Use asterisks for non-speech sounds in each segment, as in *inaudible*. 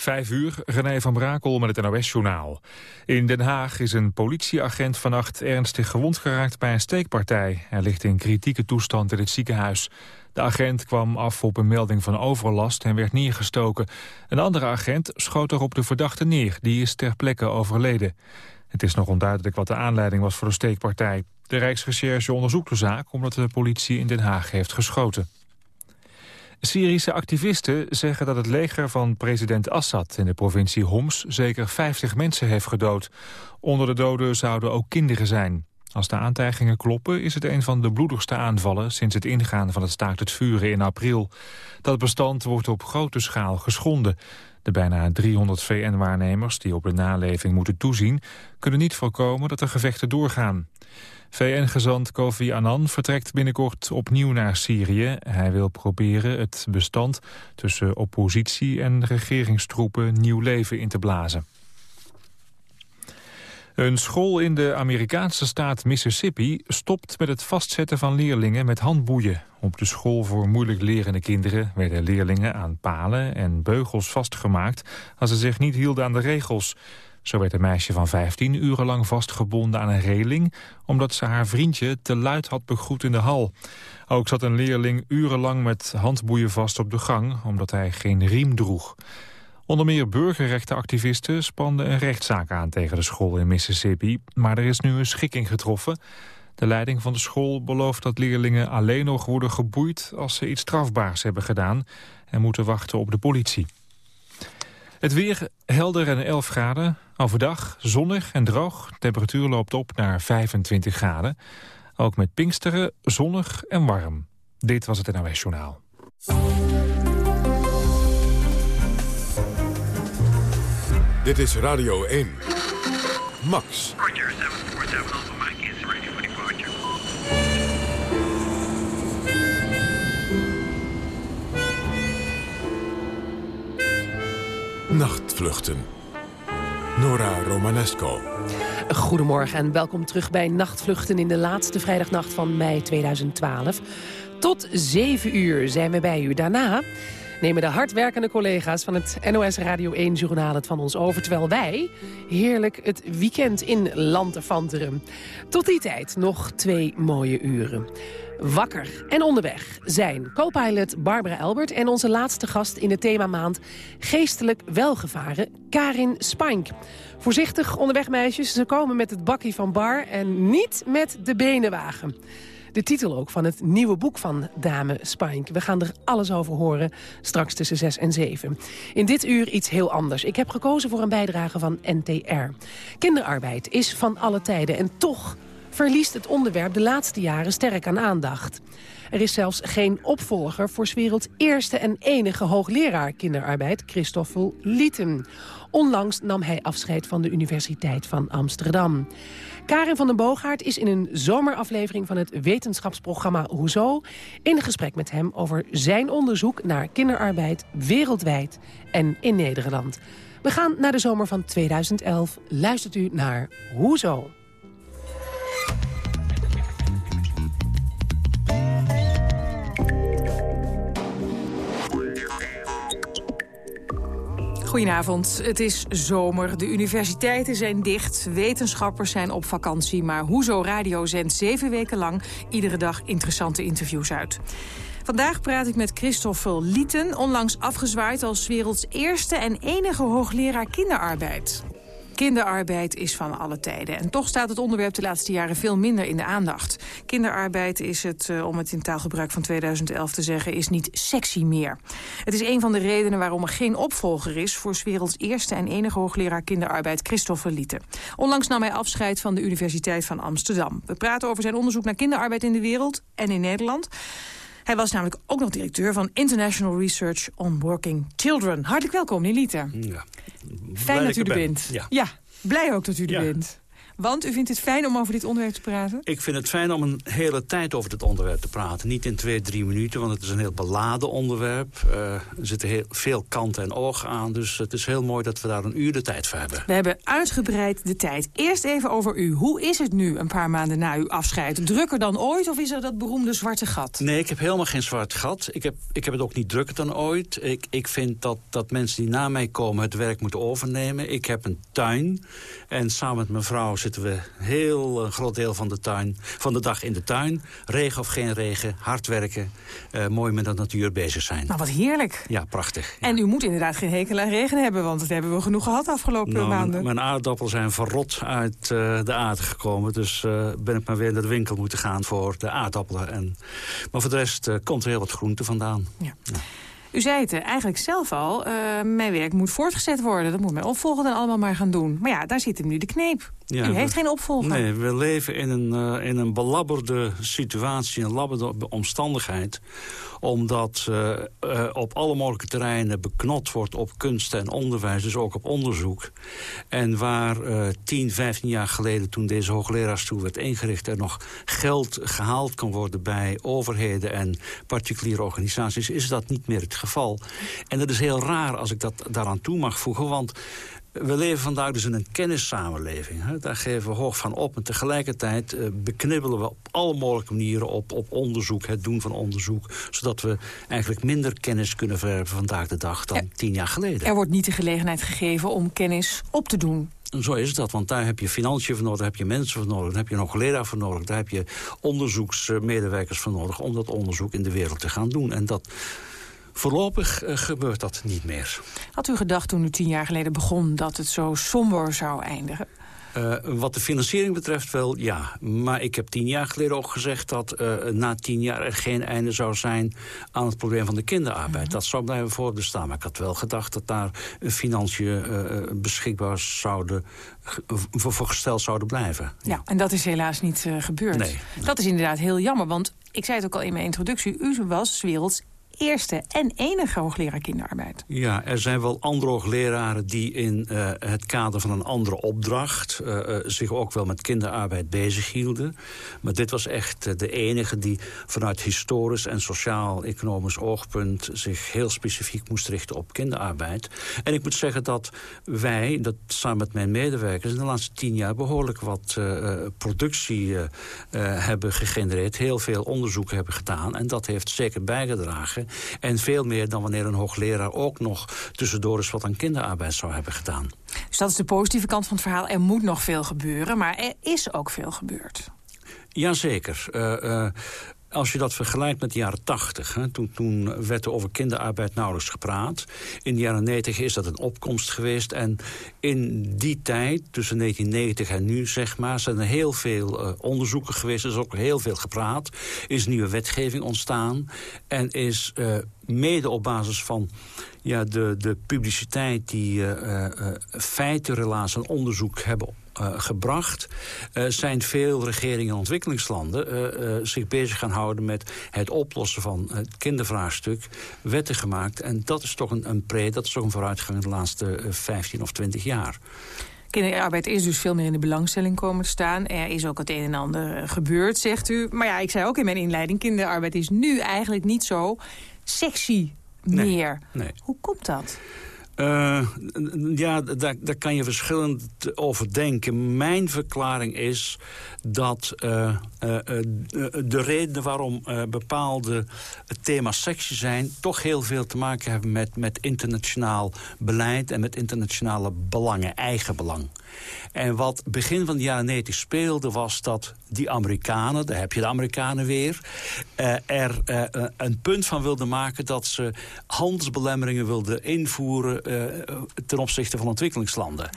Vijf uur, René van Brakel met het NOS-journaal. In Den Haag is een politieagent vannacht ernstig gewond geraakt bij een steekpartij. Hij ligt in kritieke toestand in het ziekenhuis. De agent kwam af op een melding van overlast en werd neergestoken. Een andere agent schoot er op de verdachte neer. Die is ter plekke overleden. Het is nog onduidelijk wat de aanleiding was voor de steekpartij. De Rijksrecherche onderzoekt de zaak omdat de politie in Den Haag heeft geschoten. Syrische activisten zeggen dat het leger van president Assad in de provincie Homs zeker 50 mensen heeft gedood. Onder de doden zouden ook kinderen zijn. Als de aantijgingen kloppen is het een van de bloedigste aanvallen sinds het ingaan van het staakt het vuren in april. Dat bestand wordt op grote schaal geschonden. De bijna 300 VN-waarnemers die op de naleving moeten toezien... kunnen niet voorkomen dat de gevechten doorgaan. VN-gezant Kofi Annan vertrekt binnenkort opnieuw naar Syrië. Hij wil proberen het bestand tussen oppositie en regeringstroepen nieuw leven in te blazen. Een school in de Amerikaanse staat Mississippi stopt met het vastzetten van leerlingen met handboeien. Op de school voor moeilijk lerende kinderen werden leerlingen aan palen en beugels vastgemaakt als ze zich niet hielden aan de regels. Zo werd een meisje van 15 urenlang vastgebonden aan een reling... omdat ze haar vriendje te luid had begroet in de hal. Ook zat een leerling urenlang met handboeien vast op de gang... omdat hij geen riem droeg. Onder meer burgerrechtenactivisten spanden een rechtszaak aan tegen de school in Mississippi. Maar er is nu een schikking getroffen. De leiding van de school belooft dat leerlingen alleen nog worden geboeid... als ze iets strafbaars hebben gedaan en moeten wachten op de politie. Het weer helder en 11 graden. Overdag zonnig en droog. temperatuur loopt op naar 25 graden. Ook met Pinksteren zonnig en warm. Dit was het NOS Journaal. Dit is Radio 1. Max. Nachtvluchten. Nora Romanesco. Goedemorgen en welkom terug bij Nachtvluchten in de laatste vrijdagnacht van mei 2012. Tot 7 uur zijn we bij u. Daarna nemen de hardwerkende collega's van het NOS Radio 1 Journaal het van ons over. Terwijl wij heerlijk het weekend in Lantefanteren. Tot die tijd nog twee mooie uren. Wakker en onderweg zijn co-pilot Barbara Elbert... en onze laatste gast in de themamaand Geestelijk Welgevaren, Karin Spank. Voorzichtig onderweg, meisjes. Ze komen met het bakkie van Bar en niet met de benenwagen. De titel ook van het nieuwe boek van Dame Spank. We gaan er alles over horen, straks tussen 6 en 7. In dit uur iets heel anders. Ik heb gekozen voor een bijdrage van NTR. Kinderarbeid is van alle tijden en toch verliest het onderwerp de laatste jaren sterk aan aandacht. Er is zelfs geen opvolger voor 's werelds eerste en enige hoogleraar kinderarbeid, Christoffel Lieten. Onlangs nam hij afscheid van de Universiteit van Amsterdam. Karin van den Boogaard is in een zomeraflevering van het wetenschapsprogramma Hoezo... in gesprek met hem over zijn onderzoek naar kinderarbeid wereldwijd en in Nederland. We gaan naar de zomer van 2011. Luistert u naar Hoezo. Goedenavond. Het is zomer. De universiteiten zijn dicht. Wetenschappers zijn op vakantie. Maar Hoezo Radio zendt zeven weken lang iedere dag interessante interviews uit. Vandaag praat ik met Christoffel Lieten, onlangs afgezwaaid als werelds eerste en enige hoogleraar kinderarbeid. Kinderarbeid is van alle tijden. En toch staat het onderwerp de laatste jaren veel minder in de aandacht. Kinderarbeid is het, eh, om het in taalgebruik van 2011 te zeggen, is niet sexy meer. Het is een van de redenen waarom er geen opvolger is... voor werelds eerste en enige hoogleraar kinderarbeid Christopher Lieten. Onlangs nam hij afscheid van de Universiteit van Amsterdam. We praten over zijn onderzoek naar kinderarbeid in de wereld en in Nederland. Hij was namelijk ook nog directeur van International Research on Working Children. Hartelijk welkom, Nelita. Ja. Fijn dat u er bent. Ja. blij ook dat u er bent. Want u vindt het fijn om over dit onderwerp te praten? Ik vind het fijn om een hele tijd over dit onderwerp te praten. Niet in twee, drie minuten, want het is een heel beladen onderwerp. Uh, er zitten heel veel kanten en ogen aan. Dus het is heel mooi dat we daar een uur de tijd voor hebben. We hebben uitgebreid de tijd. Eerst even over u. Hoe is het nu, een paar maanden na uw afscheid? Drukker dan ooit of is er dat beroemde zwarte gat? Nee, ik heb helemaal geen zwart gat. Ik heb, ik heb het ook niet drukker dan ooit. Ik, ik vind dat, dat mensen die na mij komen het werk moeten overnemen. Ik heb een tuin. En samen met mijn vrouw zitten we heel een groot deel van de, tuin, van de dag in de tuin. Regen of geen regen, hard werken. Uh, mooi met de natuur bezig zijn. Nou, wat heerlijk. Ja, prachtig. En u moet inderdaad geen hekel aan regen hebben, want dat hebben we genoeg gehad afgelopen nou, maanden. Mijn aardappelen zijn verrot uit uh, de aarde gekomen. Dus uh, ben ik maar weer naar de winkel moeten gaan voor de aardappelen. En, maar voor de rest komt er heel wat groente vandaan. Ja. ja. U zei het eigenlijk zelf al, uh, mijn werk moet voortgezet worden. Dat moet mijn opvolger dan allemaal maar gaan doen. Maar ja, daar zit hem nu de kneep. Ja, U heeft geen opvolger. Nee, we leven in een, uh, in een belabberde situatie, een labberde omstandigheid omdat uh, uh, op alle mogelijke terreinen beknot wordt op kunst en onderwijs, dus ook op onderzoek. En waar uh, 10, 15 jaar geleden, toen deze hoogleraarsstoel werd ingericht... er nog geld gehaald kan worden bij overheden en particuliere organisaties... is dat niet meer het geval. En dat is heel raar als ik dat daaraan toe mag voegen, want we leven vandaag dus in een kennissamenleving. Hè? Daar geven we hoog van op. En tegelijkertijd uh, beknibbelen we op alle mogelijke manieren op, op onderzoek, het doen van onderzoek. Zodat we eigenlijk minder kennis kunnen verwerven vandaag de dag dan er, tien jaar geleden. Er wordt niet de gelegenheid gegeven om kennis op te doen. Zo is dat, want daar heb je financiën voor nodig, daar heb je mensen voor nodig, daar heb je nog leraar voor nodig, daar heb je onderzoeksmedewerkers voor nodig om dat onderzoek in de wereld te gaan doen. En dat Voorlopig uh, gebeurt dat niet meer. Had u gedacht toen u tien jaar geleden begon dat het zo somber zou eindigen? Uh, wat de financiering betreft wel, ja. Maar ik heb tien jaar geleden ook gezegd dat uh, na tien jaar er geen einde zou zijn aan het probleem van de kinderarbeid. -hmm. Dat zou blijven voortbestaan. Maar ik had wel gedacht dat daar financiën beschikbaar zouden, voor, gesteld zouden blijven. Ja. ja, en dat is helaas niet gebeurd. Nee. Dat is inderdaad heel jammer, want ik zei het ook al in mijn introductie. U was werelds eerste en enige hoogleraar kinderarbeid. Ja, er zijn wel andere hoogleraren die in uh, het kader van een andere opdracht... Uh, uh, zich ook wel met kinderarbeid bezighielden. Maar dit was echt de enige die vanuit historisch en sociaal-economisch oogpunt... zich heel specifiek moest richten op kinderarbeid. En ik moet zeggen dat wij, dat samen met mijn medewerkers... in de laatste tien jaar behoorlijk wat productie hebben gegenereerd. Heel veel onderzoek hebben gedaan. En dat heeft zeker bijgedragen en veel meer dan wanneer een hoogleraar ook nog tussendoor eens wat aan kinderarbeid zou hebben gedaan. Dus dat is de positieve kant van het verhaal. Er moet nog veel gebeuren, maar er is ook veel gebeurd. Jazeker. Uh, uh, als je dat vergelijkt met de jaren 80, hè, toen, toen werd er over kinderarbeid nauwelijks gepraat. In de jaren 90 is dat een opkomst geweest. En in die tijd, tussen 1990 en nu, zeg maar, zijn er heel veel uh, onderzoeken geweest. Er is ook heel veel gepraat. Is nieuwe wetgeving ontstaan. En is uh, mede op basis van ja, de, de publiciteit die uh, uh, feitenrelaties en onderzoek hebben uh, gebracht... Uh, zijn veel regeringen in ontwikkelingslanden uh, zich bezig gaan houden... met het oplossen van het kindervraagstuk, wetten gemaakt. En dat is toch een, een pre, dat is toch een vooruitgang in de laatste 15 of 20 jaar. Kinderarbeid is dus veel meer in de belangstelling komen te staan. Er is ook het een en ander gebeurd, zegt u. Maar ja, ik zei ook in mijn inleiding... kinderarbeid is nu eigenlijk niet zo sexy meer. Nee, nee. Hoe komt dat? Uh, ja, daar, daar kan je verschillend over denken. Mijn verklaring is dat uh, uh, de reden waarom bepaalde thema's sexy zijn... toch heel veel te maken hebben met, met internationaal beleid... en met internationale belangen, eigen belang. En wat begin van de jaren 90 speelde was dat die Amerikanen... daar heb je de Amerikanen weer... Uh, er uh, een punt van wilden maken dat ze handelsbelemmeringen wilden invoeren... Ten opzichte van ontwikkelingslanden.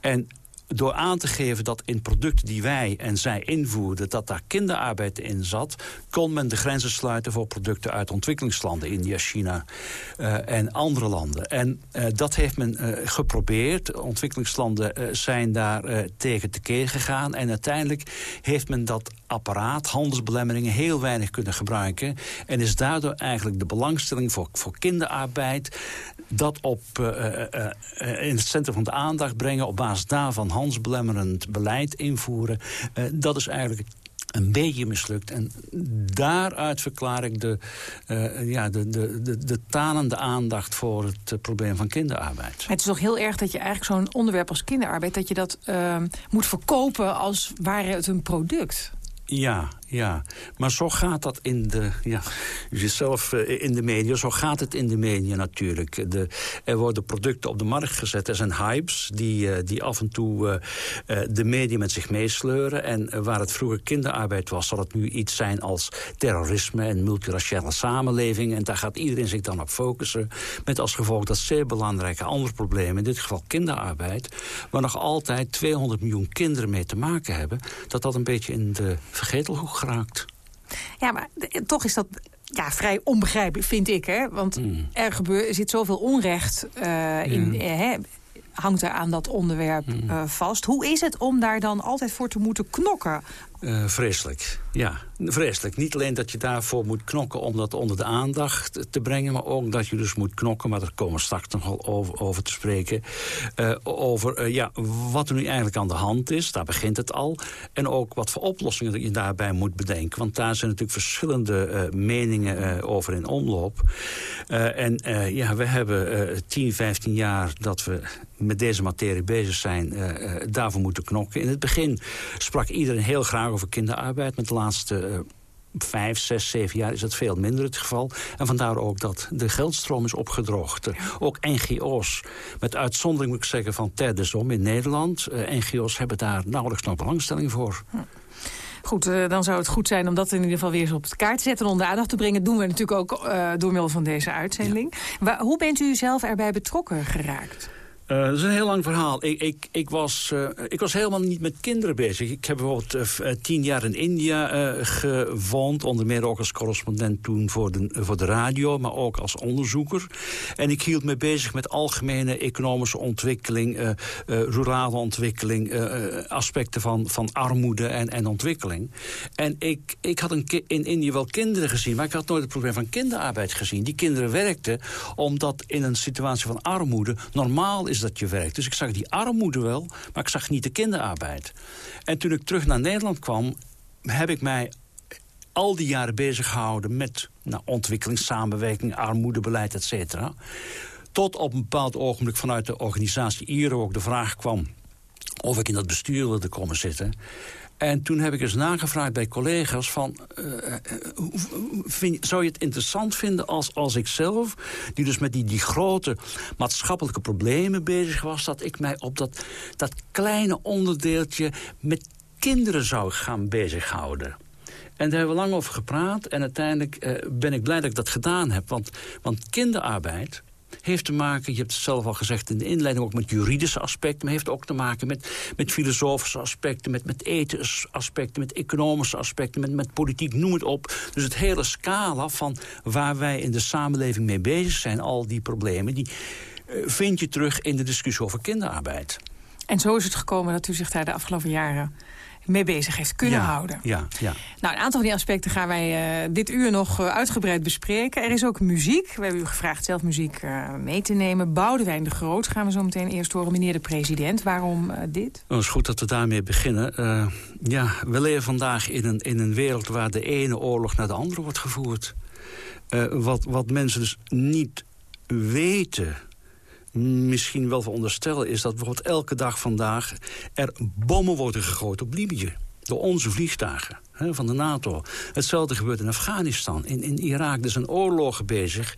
En door aan te geven dat in producten die wij en zij invoerden... dat daar kinderarbeid in zat... kon men de grenzen sluiten voor producten uit ontwikkelingslanden. India, China uh, en andere landen. En uh, dat heeft men uh, geprobeerd. Ontwikkelingslanden zijn daar tegen tekeer gegaan. En uiteindelijk heeft men dat apparaat, handelsbelemmeringen... heel weinig kunnen gebruiken. En is daardoor eigenlijk de belangstelling voor, voor kinderarbeid dat op, in het centrum van de aandacht brengen... op basis daarvan handelsbelemmerend beleid invoeren... dat is eigenlijk een beetje mislukt. En daaruit verklaar ik de, uh, ja, de, de, de, de tanende aandacht voor het uh, probleem van kinderarbeid. Het is toch heel erg dat je eigenlijk zo'n onderwerp als kinderarbeid... dat je dat uh, moet verkopen als ware het een product. Ja, ja. Maar zo gaat dat in de, ja, zit zelf uh, in de media, zo gaat het in de media natuurlijk. De, er worden producten op de markt gezet, er zijn hypes die, uh, die af en toe uh, de media met zich meesleuren. En waar het vroeger kinderarbeid was, zal het nu iets zijn als terrorisme en multiraciale samenleving. En daar gaat iedereen zich dan op focussen. Met als gevolg dat zeer belangrijke andere problemen, in dit geval kinderarbeid, waar nog altijd 200 miljoen kinderen mee te maken hebben, dat dat een beetje in de vergetelhoek geraakt. Ja, maar toch is dat ja, vrij onbegrijpelijk, vind ik. Hè? Want mm. er, gebeur, er zit zoveel onrecht uh, in... Uh, hè, hangt er aan dat onderwerp uh, vast. Hoe is het om daar dan altijd voor te moeten knokken? Uh, vreselijk, ja. Vreselijk. Niet alleen dat je daarvoor moet knokken om dat onder de aandacht te brengen... maar ook dat je dus moet knokken, maar daar komen we straks nog wel over, over te spreken... Uh, over uh, ja, wat er nu eigenlijk aan de hand is, daar begint het al... en ook wat voor oplossingen je daarbij moet bedenken. Want daar zijn natuurlijk verschillende meningen over in omloop. en ja, we hebben 10, 15 jaar dat we met deze materie bezig zijn... daarvoor moeten knokken. In het begin sprak iedereen heel graag over kinderarbeid. Met laatste uh, vijf, zes, zeven jaar is dat veel minder het geval. En vandaar ook dat de geldstroom is opgedroogd. Ook NGO's, met uitzondering moet ik zeggen van Terdesom in Nederland... Uh, NGO's hebben daar nauwelijks nog belangstelling voor. Hm. Goed, uh, dan zou het goed zijn om dat in ieder geval weer eens op de kaart te zetten... en onder aandacht te brengen. Dat doen we natuurlijk ook uh, door middel van deze uitzending. Ja. Waar, hoe bent u zelf erbij betrokken geraakt? Uh, dat is een heel lang verhaal. Ik, ik, ik, was, uh, ik was helemaal niet met kinderen bezig. Ik heb bijvoorbeeld uh, tien jaar in India gewoond. Onder meer ook als correspondent toen voor de, voor de radio. Maar ook als onderzoeker. En ik hield me bezig met algemene economische ontwikkeling. rurale ontwikkeling. aspecten van, van armoede en, en ontwikkeling. En ik, ik had een in India wel kinderen gezien. Maar ik had nooit het probleem van kinderarbeid gezien. Die kinderen werkten omdat in een situatie van armoede normaal is dat je werkt. Dus ik zag die armoede wel, maar ik zag niet de kinderarbeid. En toen ik terug naar Nederland kwam, heb ik mij al die jaren bezig gehouden met nou, ontwikkelingssamenwerking, armoedebeleid, et cetera. Tot op een bepaald ogenblik vanuit de organisatie IRO ook de vraag kwam of ik in dat bestuur wilde komen zitten. En toen heb ik eens nagevraagd bij collega's van... Uh, vind, zou je het interessant vinden als, als ik zelf... die dus met die, die grote maatschappelijke problemen bezig was... dat ik mij op dat, dat kleine onderdeeltje met kinderen zou gaan bezighouden. En daar hebben we lang over gepraat. En uiteindelijk uh, ben ik blij dat ik dat gedaan heb. Want, want kinderarbeid heeft te maken, je hebt het zelf al gezegd in de inleiding... ook met juridische aspecten, maar heeft ook te maken met, met filosofische aspecten... met, met ethische aspecten, met economische aspecten, met, met politiek, noem het op. Dus het hele scala van waar wij in de samenleving mee bezig zijn... al die problemen, die uh, vind je terug in de discussie over kinderarbeid. En zo is het gekomen dat u zich daar de afgelopen jaren mee bezig heeft kunnen ja, houden. Ja, ja. Nou, een aantal van die aspecten gaan wij uh, dit uur nog uh, uitgebreid bespreken. Er is ook muziek. We hebben u gevraagd zelf muziek uh, mee te nemen. Boudewijn de Groot gaan we zo meteen eerst horen. Meneer de president, waarom dit? Het is goed dat we daarmee beginnen. ja, we leven vandaag in een, in een wereld waar de ene oorlog naar de andere wordt gevoerd. wat, wat mensen dus niet weten misschien wel veronderstellen... is dat bijvoorbeeld elke dag vandaag er bommen worden gegooid op Libië. Door onze vliegtuigen hè, van de NATO. Hetzelfde gebeurt in Afghanistan, in, in Irak. Er zijn oorlogen bezig.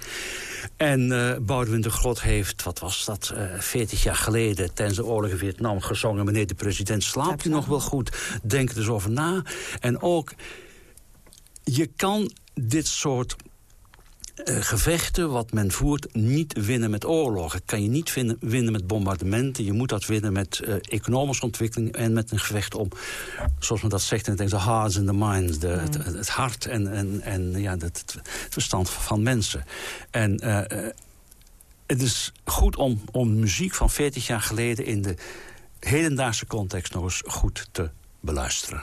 En uh, Boudewijn de Grot heeft, wat was dat, uh, 40 jaar geleden... tijdens de oorlog in Vietnam gezongen... meneer de president, slaapt u nog wel goed? Denk er eens over na. En ook, je kan dit soort uh, gevechten wat men voert niet winnen met oorlogen. Kan je niet vinden, winnen met bombardementen. Je moet dat winnen met uh, economische ontwikkeling en met een gevecht om, zoals men dat zegt in het Engels, the hearts and the minds. De, het, het, hart en, en, en ja, het, het verstand van mensen. En uh, het is goed om, om muziek van 40 jaar geleden in de hedendaagse context nog eens goed te beluisteren.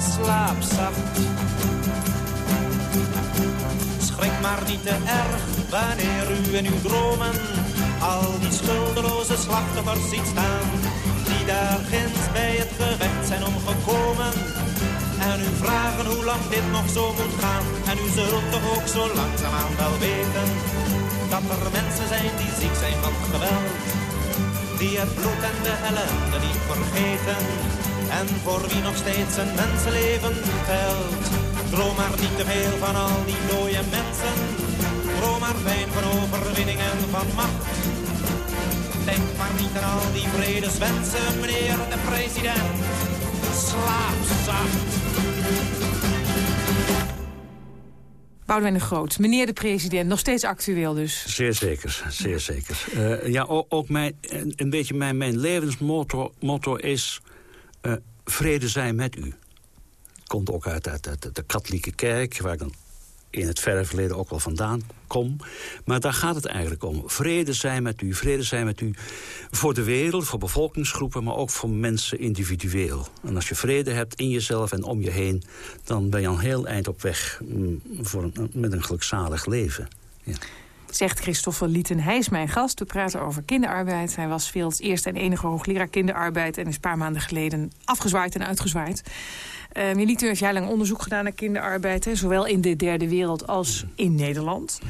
Slaap zacht. Schrik maar niet te erg wanneer u in uw dromen al die schuldeloze slachtoffers ziet staan. Die daar ginds bij het gevecht zijn omgekomen. En u vragen hoe lang dit nog zo moet gaan. En u zult toch ook zo langzaamaan wel weten. Dat er mensen zijn die ziek zijn van geweld. Die het bloed en de ellende niet vergeten. En voor wie nog steeds een mensenleven telt. Droom maar niet te veel van al die dode mensen. Droom maar fijn van overwinning en van macht. Denk maar niet aan al die vredeswensen, meneer de president. Slaap zacht. Boudewijn de Groot, meneer de president, nog steeds actueel dus. Zeer zeker, zeer zeker. Uh, ja, ook, ook mijn, een, een beetje mijn, mijn levensmotto motto is... Uh, vrede zijn met u. Komt ook uit, uit, de katholieke kerk, waar ik dan in het verre verleden ook wel vandaan kom. Maar daar gaat het eigenlijk om. Vrede zijn met u, vrede zijn met u voor de wereld, voor bevolkingsgroepen... maar ook voor mensen individueel. En als je vrede hebt in jezelf en om je heen... dan ben je al heel eind op weg mm, voor een, met een gelukzalig leven. Ja. Zegt Christopher Lieten. Hij is mijn gast. We praten over kinderarbeid. Hij was veels eerste en enige hoogleraar kinderarbeid... en is een paar maanden geleden afgezwaaid en uitgezwaaid. Uh, Milito heeft jarenlang onderzoek gedaan naar kinderarbeid. Hè, zowel in de derde wereld als in Nederland.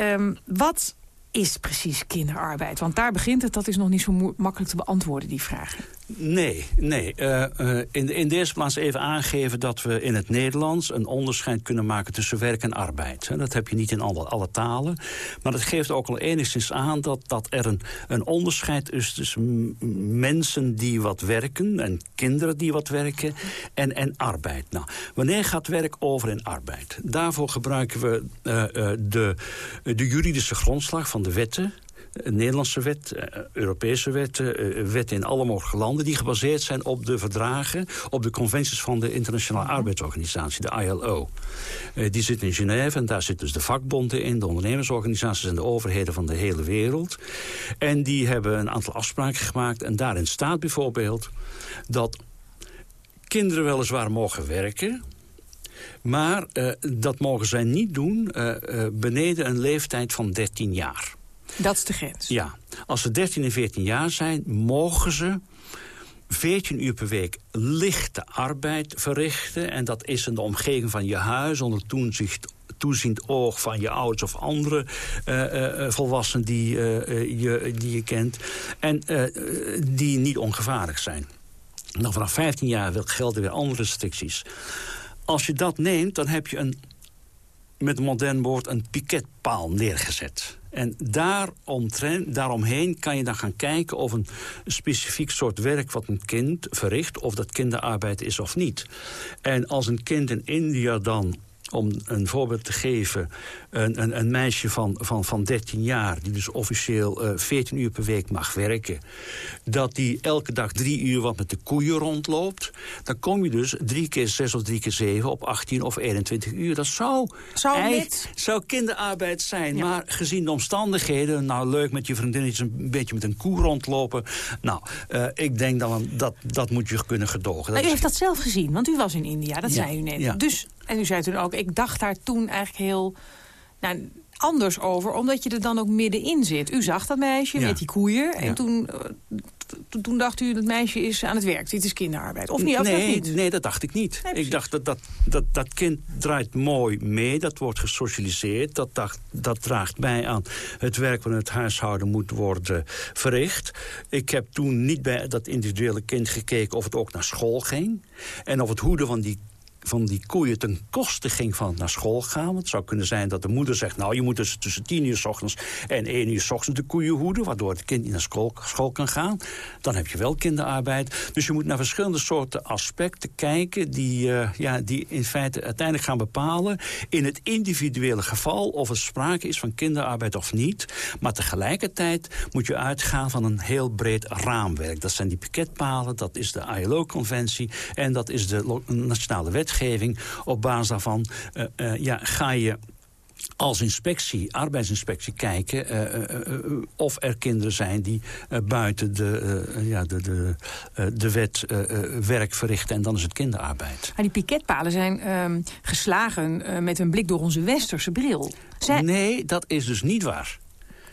Um, wat is precies kinderarbeid? Want daar begint het, dat is nog niet zo makkelijk te beantwoorden, die vraag. Nee, nee. Uh, uh, in, in de eerste plaats even aangeven dat we in het Nederlands... een onderscheid kunnen maken tussen werk en arbeid. Dat heb je niet in alle, alle talen. Maar dat geeft ook al enigszins aan dat, dat er een, een onderscheid is... tussen mensen die wat werken en kinderen die wat werken en, en arbeid. Nou, wanneer gaat werk over in arbeid? Daarvoor gebruiken we uh, de, de juridische grondslag van de wetten Nederlandse wet, eh, Europese wetten, eh, wetten in alle mogelijke landen... die gebaseerd zijn op de verdragen, op de conventies van de Internationale mhm. Arbeidsorganisatie, de ILO. Eh, die zit in Genève en daar zitten dus de vakbonden in... de ondernemersorganisaties en de overheden van de hele wereld. En die hebben een aantal afspraken gemaakt. En daarin staat bijvoorbeeld dat kinderen weliswaar mogen werken... Maar uh, dat mogen zij niet doen uh, uh, beneden een leeftijd van 13 jaar. Dat is de grens? Ja. Als ze 13 en 14 jaar zijn, mogen ze 14 uur per week lichte arbeid verrichten. En dat is in de omgeving van je huis, onder toezicht toeziend oog van je ouders of andere uh, uh, volwassenen die, je, die je kent. En die niet ongevaarlijk zijn. Nou, vanaf 15 jaar gelden weer andere restricties. Als je dat neemt, dan heb je een, met een modern woord, een piketpaal neergezet. En daaromheen kan je dan gaan kijken of een specifiek soort werk wat een kind verricht, of dat kinderarbeid is of niet. En als een kind in India dan om een voorbeeld te geven... een, een, een meisje van, van, van 13 jaar... die dus officieel uh, 14 uur per week mag werken... dat die elke dag drie uur wat met de koeien rondloopt... dan kom je dus drie keer zes of drie keer zeven op 18 of 21 uur. Dat zou, zou, zou kinderarbeid zijn. Maar gezien de omstandigheden... nou leuk met je vriendinnetjes een beetje met een koe rondlopen... nou, uh, ik denk dat, dat dat moet je kunnen gedogen. Maar u heeft dat zelf gezien, want u was in India, dat ja. zei u net. Ja. Dus en u zei toen ook, ik dacht daar toen eigenlijk heel nou, anders over. Omdat je er dan ook middenin zit. U zag dat meisje met die koeien. En toen, uh, toen dacht u, dat meisje is aan het werk. Dit is kinderarbeid. Of niet? Of nee, niet? nee, dat dacht ik niet. Nee, ik dacht dat dat, dat dat kind draait mooi mee. Dat wordt gesocialiseerd. Dat, dacht, dat draagt bij aan het werk van het huishouden moet worden verricht. Ik heb toen niet bij dat individuele kind gekeken of het ook naar school ging. En of het hoeden van die van die koeien ten koste ging van naar school gaan. Het zou kunnen zijn dat de moeder zegt... nou, je moet dus tussen tien uur s ochtends en één uur s ochtends de koeien hoeden... waardoor het kind niet naar school, school kan gaan. Dan heb je wel kinderarbeid. Dus je moet naar verschillende soorten aspecten kijken... die, uh, ja, die in feite uiteindelijk gaan bepalen... in het individuele geval of er sprake is van kinderarbeid of niet. Maar tegelijkertijd moet je uitgaan van een heel breed raamwerk. Dat zijn die piketpalen, dat is de ILO-conventie... en dat is de nationale wet wetgeving. Op basis daarvan uh, uh, ja, ga je als inspectie, arbeidsinspectie, kijken uh, uh, of er kinderen zijn die buiten de, ja, de, de, de wet werk verrichten. En dan is het kinderarbeid. Maar die piketpalen zijn ehm, geslagen met een blik door onze westerse bril. Zij... Nee, dat is dus niet waar.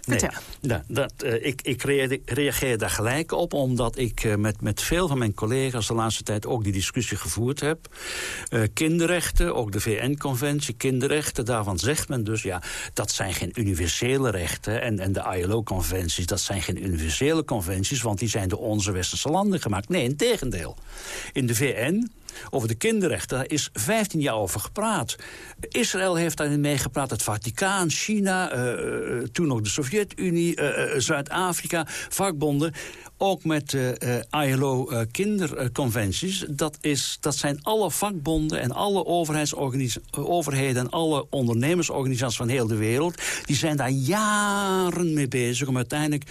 Vertel. Nee, dat, uh, ik, ik reageer daar gelijk op, omdat ik uh, met, met veel van mijn collega's de laatste tijd ook die discussie gevoerd heb. Uh, kinderrechten, ook de VN-conventie, kinderrechten, daarvan zegt men dus, ja, dat zijn geen universele rechten. En, en de ILO-conventies, dat zijn geen universele conventies, want die zijn door onze westerse landen gemaakt. Nee, in tegendeel. In de VN over de kinderrechten. Daar is 15 jaar over gepraat. Israël heeft daarin meegepraat, het Vaticaan, China, uh, toen nog de Sovjet-Unie, uh, Zuid-Afrika, vakbonden. Ook met uh, ILO-kinderconventies. dat, is, dat zijn alle vakbonden en alle overheden... en alle ondernemersorganisaties van heel de wereld... die zijn daar jaren mee bezig om uiteindelijk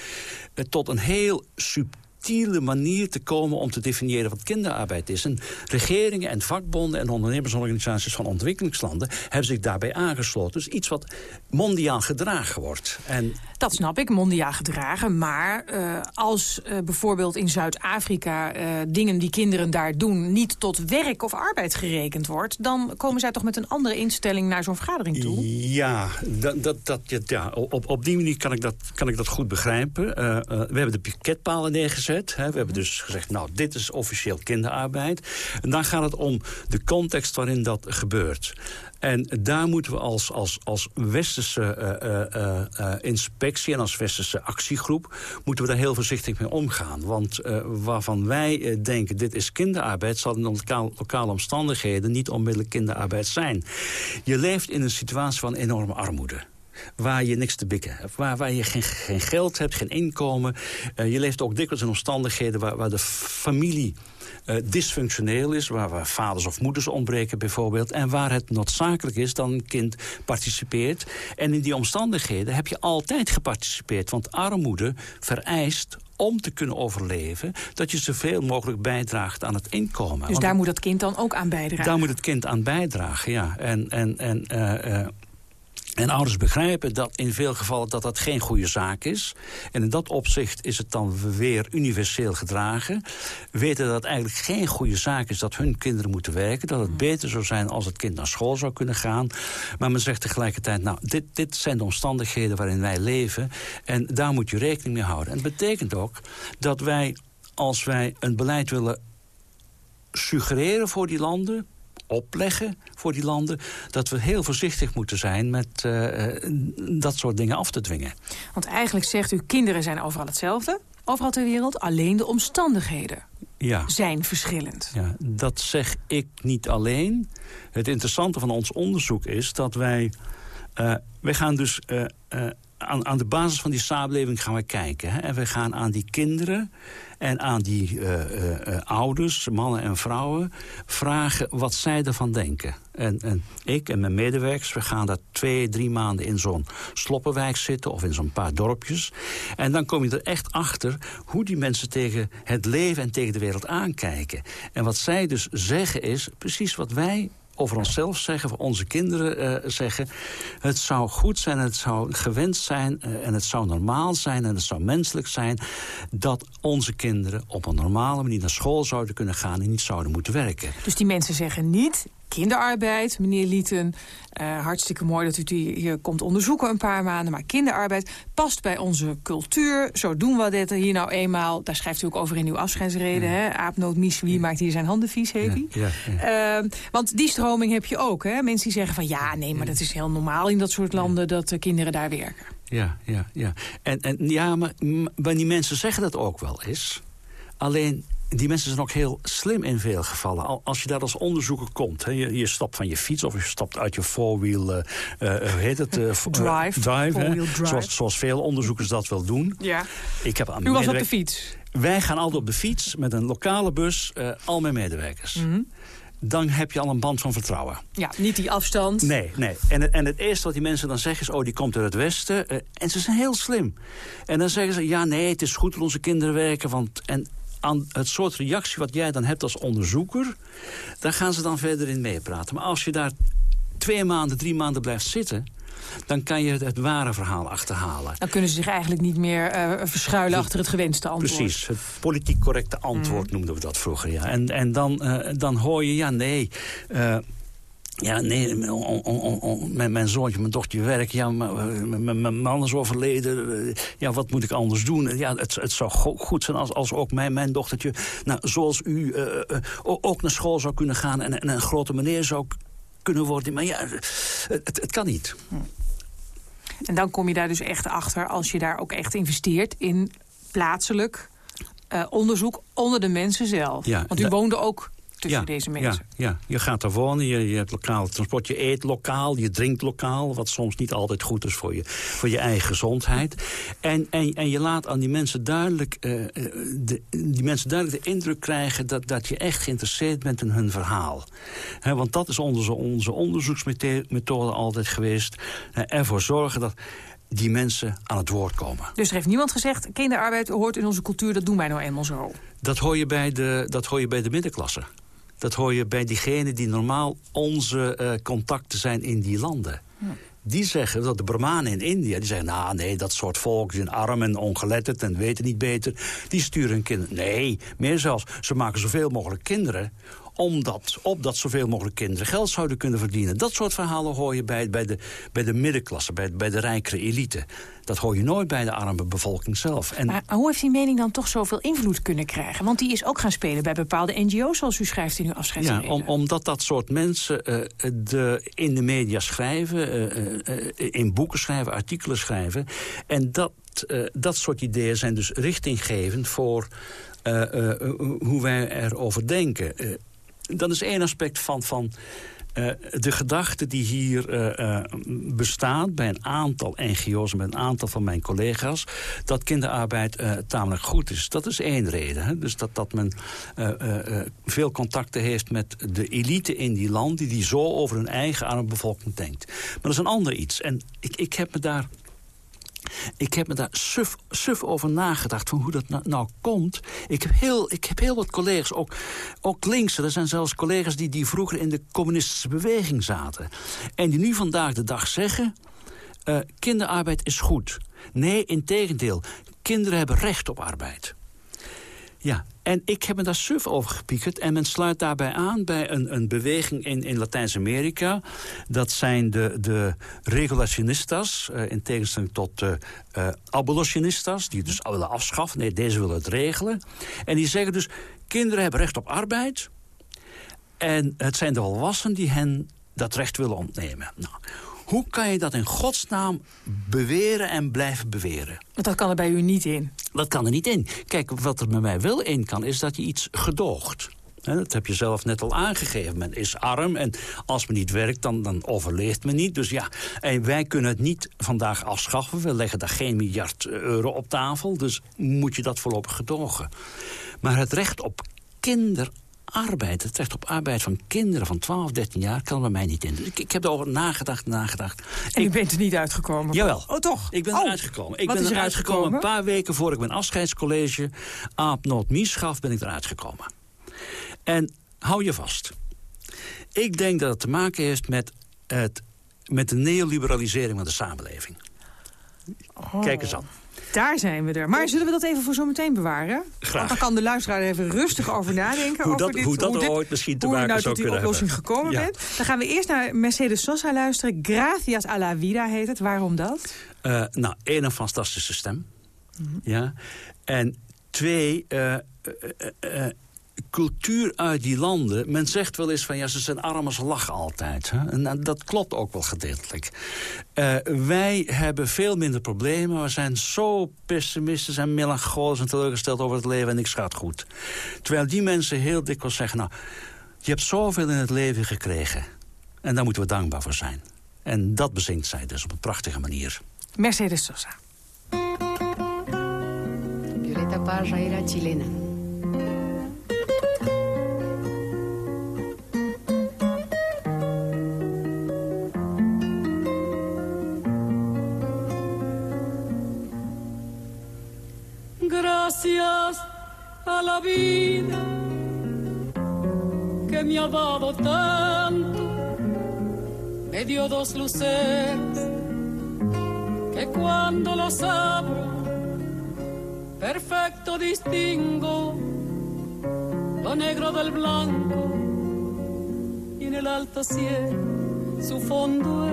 tot een heel subtiel subtiele manier te komen om te definiëren wat kinderarbeid is. En regeringen en vakbonden en ondernemersorganisaties van ontwikkelingslanden hebben zich daarbij aangesloten. Dus iets wat mondiaal gedragen wordt. En dat snap ik, mondiaal gedragen. Maar uh, als uh, bijvoorbeeld in Zuid-Afrika uh, dingen die kinderen daar doen... niet tot werk of arbeid gerekend wordt... dan komen zij toch met een andere instelling naar zo'n vergadering toe? Ja, dat, dat, dat, ja op, op die manier kan ik dat, kan ik dat goed begrijpen. we hebben de piketpalen neergezet. Hè. We hebben dus gezegd, nou, dit is officieel kinderarbeid. En dan gaat het om de context waarin dat gebeurt. En daar moeten we als, als, als westerse uh, en als westerse actiegroep... moeten we daar heel voorzichtig mee omgaan. Want waarvan wij denken, dit is kinderarbeid... zal in lokale omstandigheden niet onmiddellijk kinderarbeid zijn. Je leeft in een situatie van enorme armoede waar je niks te bikken hebt. Waar, waar je geen, geen geld hebt, geen inkomen. Uh, je leeft ook dikwijls in omstandigheden waar, waar de familie... Uh, dysfunctioneel is, waar, waar, vaders of moeders ontbreken bijvoorbeeld... en waar het noodzakelijk is dat een kind participeert. En in die omstandigheden heb je altijd geparticipeerd. Want armoede vereist om te kunnen overleven... dat je zoveel mogelijk bijdraagt aan het inkomen. Dus Want daar moet dat kind dan ook aan bijdragen? Daar moet het kind aan bijdragen, ja. En, en, en uh, en ouders begrijpen dat in veel gevallen dat dat geen goede zaak is. En in dat opzicht is het dan weer universeel gedragen. Weten dat het eigenlijk geen goede zaak is dat hun kinderen moeten werken. Dat het hmm. beter zou zijn als het kind naar school zou kunnen gaan. Maar men zegt tegelijkertijd, nou, dit, dit zijn de omstandigheden waarin wij leven. En daar moet je rekening mee houden. En het betekent ook dat wij, als wij een beleid willen suggereren voor die landen opleggen voor die landen... dat we heel voorzichtig moeten zijn met uh, dat soort dingen af te dwingen. Want eigenlijk zegt u, kinderen zijn overal hetzelfde, overal ter wereld. Alleen de omstandigheden ja. zijn verschillend. Ja, dat zeg ik niet alleen. Het interessante van ons onderzoek is dat wij... Uh, wij gaan dus aan, aan de basis van die samenleving gaan we kijken. Hè? En we gaan aan die kinderen en aan die uh, uh, ouders, mannen en vrouwen... vragen wat zij ervan denken. En, en ik en mijn medewerkers, we gaan daar twee, drie maanden... in zo'n sloppenwijk zitten of in zo'n paar dorpjes. En dan kom je er echt achter hoe die mensen tegen het leven... en tegen de wereld aankijken. En wat zij dus zeggen is precies wat wij over onszelf zeggen, voor onze kinderen uh, zeggen... het zou goed zijn, het zou gewenst zijn uh, en het zou normaal zijn... en het zou menselijk zijn dat onze kinderen op een normale manier naar school zouden kunnen gaan... en niet zouden moeten werken. Dus die mensen zeggen niet, kinderarbeid, meneer Lieten. Uh, hartstikke mooi dat u die hier komt onderzoeken een paar maanden. Maar kinderarbeid past bij onze cultuur. Zo doen we dit hier nou eenmaal. Daar schrijft u ook over in uw afscheidsreden. Ja. Aapnoot Mies, wie maakt hier zijn handen vies, ja, uh, want die stroming heb je ook. Hè? Mensen die zeggen van ja, nee, maar dat is heel normaal in dat soort landen... dat de kinderen daar werken. Ja, ja, ja. En, en ja, maar, maar die mensen zeggen dat ook wel eens. Alleen die mensen zijn ook heel slim in veel gevallen. Als je daar als onderzoeker komt, hè, je, je stapt van je fiets... of je stapt uit je four-wheel, uh, uh, heet het? Uh, *laughs* drive. drive, hè, drive. Zoals, zoals veel onderzoekers dat wel doen. Ja. Ik heb aan U was op de fiets? Wij gaan altijd op de fiets met een lokale bus, al mijn medewerkers. Mm -hmm dan heb je al een band van vertrouwen. Ja, niet die afstand. Nee, nee. En het, en het eerste wat die mensen dan zeggen is... oh, die komt uit het westen. Uh, en ze zijn heel slim. En dan zeggen ze, ja, nee, het is goed dat onze kinderen werken... want en aan het soort reactie wat jij dan hebt als onderzoeker... daar gaan ze dan verder in meepraten. Maar als je daar twee maanden, drie maanden blijft zitten dan kan je het, ware verhaal achterhalen. Dan kunnen ze zich eigenlijk niet meer uh, verschuilen achter het gewenste antwoord. Precies, het politiek correcte antwoord mm. noemden we dat vroeger. Ja. En, en dan, uh, dan hoor je, ja nee... Uh, ja, nee, on, on, on, mijn, mijn zoontje, mijn dochter werken. Ja, mijn man is overleden. Ja, wat moet ik anders doen? Ja, het, het zou goed zijn als, als ook mijn, mijn dochtertje... Nou, zoals u uh, uh, ook naar school zou kunnen gaan... en, en een grote meneer zou kunnen worden. Maar ja, het, het kan niet. En dan kom je daar dus echt achter als je daar ook echt investeert... in plaatselijk uh, onderzoek onder de mensen zelf. Ja, Want u woonde ook tussen ja, deze mensen. Ja, ja, je gaat daar wonen, je, je hebt lokaal transport, je eet lokaal, je drinkt lokaal... wat soms niet altijd goed is voor je, voor je eigen gezondheid. En, en, en je laat aan die mensen, duidelijk, uh, de, die mensen duidelijk de indruk krijgen... dat, dat je echt geïnteresseerd bent in hun verhaal. He, want dat is onze, onze onderzoeksmethode altijd geweest. Uh, ervoor zorgen dat die mensen aan het woord komen. Dus er heeft niemand gezegd, kinderarbeid hoort in onze cultuur... dat doen wij nou eenmaal zo? Dat hoor je bij de, dat hoor je bij de middenklasse. Dat hoor je bij diegenen die normaal onze uh, contacten zijn in die landen. Die zeggen, dat de Brahmanen in India, die zeggen... nou nee, dat soort volk zijn arm en ongeletterd en weten niet beter. Die sturen hun kinderen. Nee, meer zelfs, ze maken zoveel mogelijk kinderen omdat, opdat zoveel mogelijk kinderen geld zouden kunnen verdienen. Dat soort verhalen hoor je bij, bij, de, bij de middenklasse, bij, bij de rijkere elite. Dat hoor je nooit bij de arme bevolking zelf. En maar hoe heeft die mening dan toch zoveel invloed kunnen krijgen? Want die is ook gaan spelen bij bepaalde NGO's, zoals u schrijft in uw afscheidsreden. Ja, om, omdat dat soort mensen uh, de, in de media schrijven, uh, uh, in boeken schrijven, artikelen schrijven. En dat, dat soort ideeën zijn dus richtinggevend voor... hoe wij erover denken dat is één aspect van, van uh, de gedachte die hier uh, uh, bestaat bij een aantal NGO's en bij een aantal van mijn collega's, dat kinderarbeid tamelijk goed is. Dat is één reden. Hè? Dus dat, dat men veel contacten heeft met de elite in die landen die zo over hun eigen arme bevolking denkt. Maar dat is een ander iets. En ik, ik heb me daar ik heb me daar suf, suf over nagedacht, van hoe dat nou, komt. Ik heb, heel, ik heb heel wat collega's, ook, ook linkse. Er zijn zelfs collega's die, die vroeger in de communistische beweging zaten. En die nu vandaag de dag zeggen... Uh, kinderarbeid is goed. Nee, in tegendeel. Kinderen hebben recht op arbeid. Ja, en ik heb me daar suf over gepiekerd. En men sluit daarbij aan bij een, een beweging in, in Latijns-Amerika. Dat zijn de, de regulationistas, uh, in tegenstelling tot de uh, abolitionistas... die dus willen afschaffen. Nee, deze willen het regelen. En die zeggen dus, kinderen hebben recht op arbeid... en het zijn de volwassenen die hen dat recht willen ontnemen. Nou, hoe kan je dat in godsnaam beweren en blijven beweren? Want dat kan er bij u niet in. Dat kan er niet in. Kijk, wat er bij mij wel in kan, is dat je iets gedoogt. Dat heb je zelf net al aangegeven. Men is arm en als men niet werkt, dan, dan overleeft men niet. Dus ja, en wij kunnen het niet vandaag afschaffen. We leggen daar geen miljard euro op tafel. Dus moet je dat voorlopig gedogen. Maar het recht op kinderarbeid, het recht op arbeid van kinderen van 12, 13 jaar... kan bij mij niet in. Ik, ik heb erover nagedacht, nagedacht. En ik, u bent er niet uitgekomen? Jawel. Oh, toch? Ik ben oh. eruit gekomen. Ik Wat ben is eruit eruit gekomen een paar weken voor ik mijn afscheidscollege... Aap Noord-Mies gaf, ben ik eruit gekomen. En hou je vast. Ik denk dat het te maken heeft met, het, met de neoliberalisering van de samenleving. Oh. Kijk eens aan. Daar zijn we er. Maar zullen we dat even voor zometeen bewaren? Graag. Want dan kan de luisteraar er even rustig over nadenken. Hoe over dat- dit, hoe dat er dit- ooit misschien te hoe maken nou zou tot die kunnen oplossing hebben. gekomen bent. Dan gaan we eerst naar Mercedes Sosa luisteren. Gracias a la vida heet het. Waarom dat? Eh, nou, één, een fantastische stem. Ja. En twee, eh, cultuur uit die landen. Men zegt wel eens van, ja, ze zijn arm, ze lachen altijd. Hè? En dat klopt ook wel gedeeltelijk. Eh, wij hebben veel minder problemen. We zijn zo pessimistisch en melancholisch en teleurgesteld over het leven... en niks gaat goed. Terwijl die mensen heel dikwijls zeggen... nou, je hebt zoveel in het leven gekregen. En daar moeten we dankbaar voor zijn. En dat bezingt zij dus op een prachtige manier. Mercedes Sosa. Violeta Parra era chilena. La vida que me ha dado tanto, me dio dos luceros que cuando los abro, perfecto distingo lo negro del blanco y en el alto cielo su fondo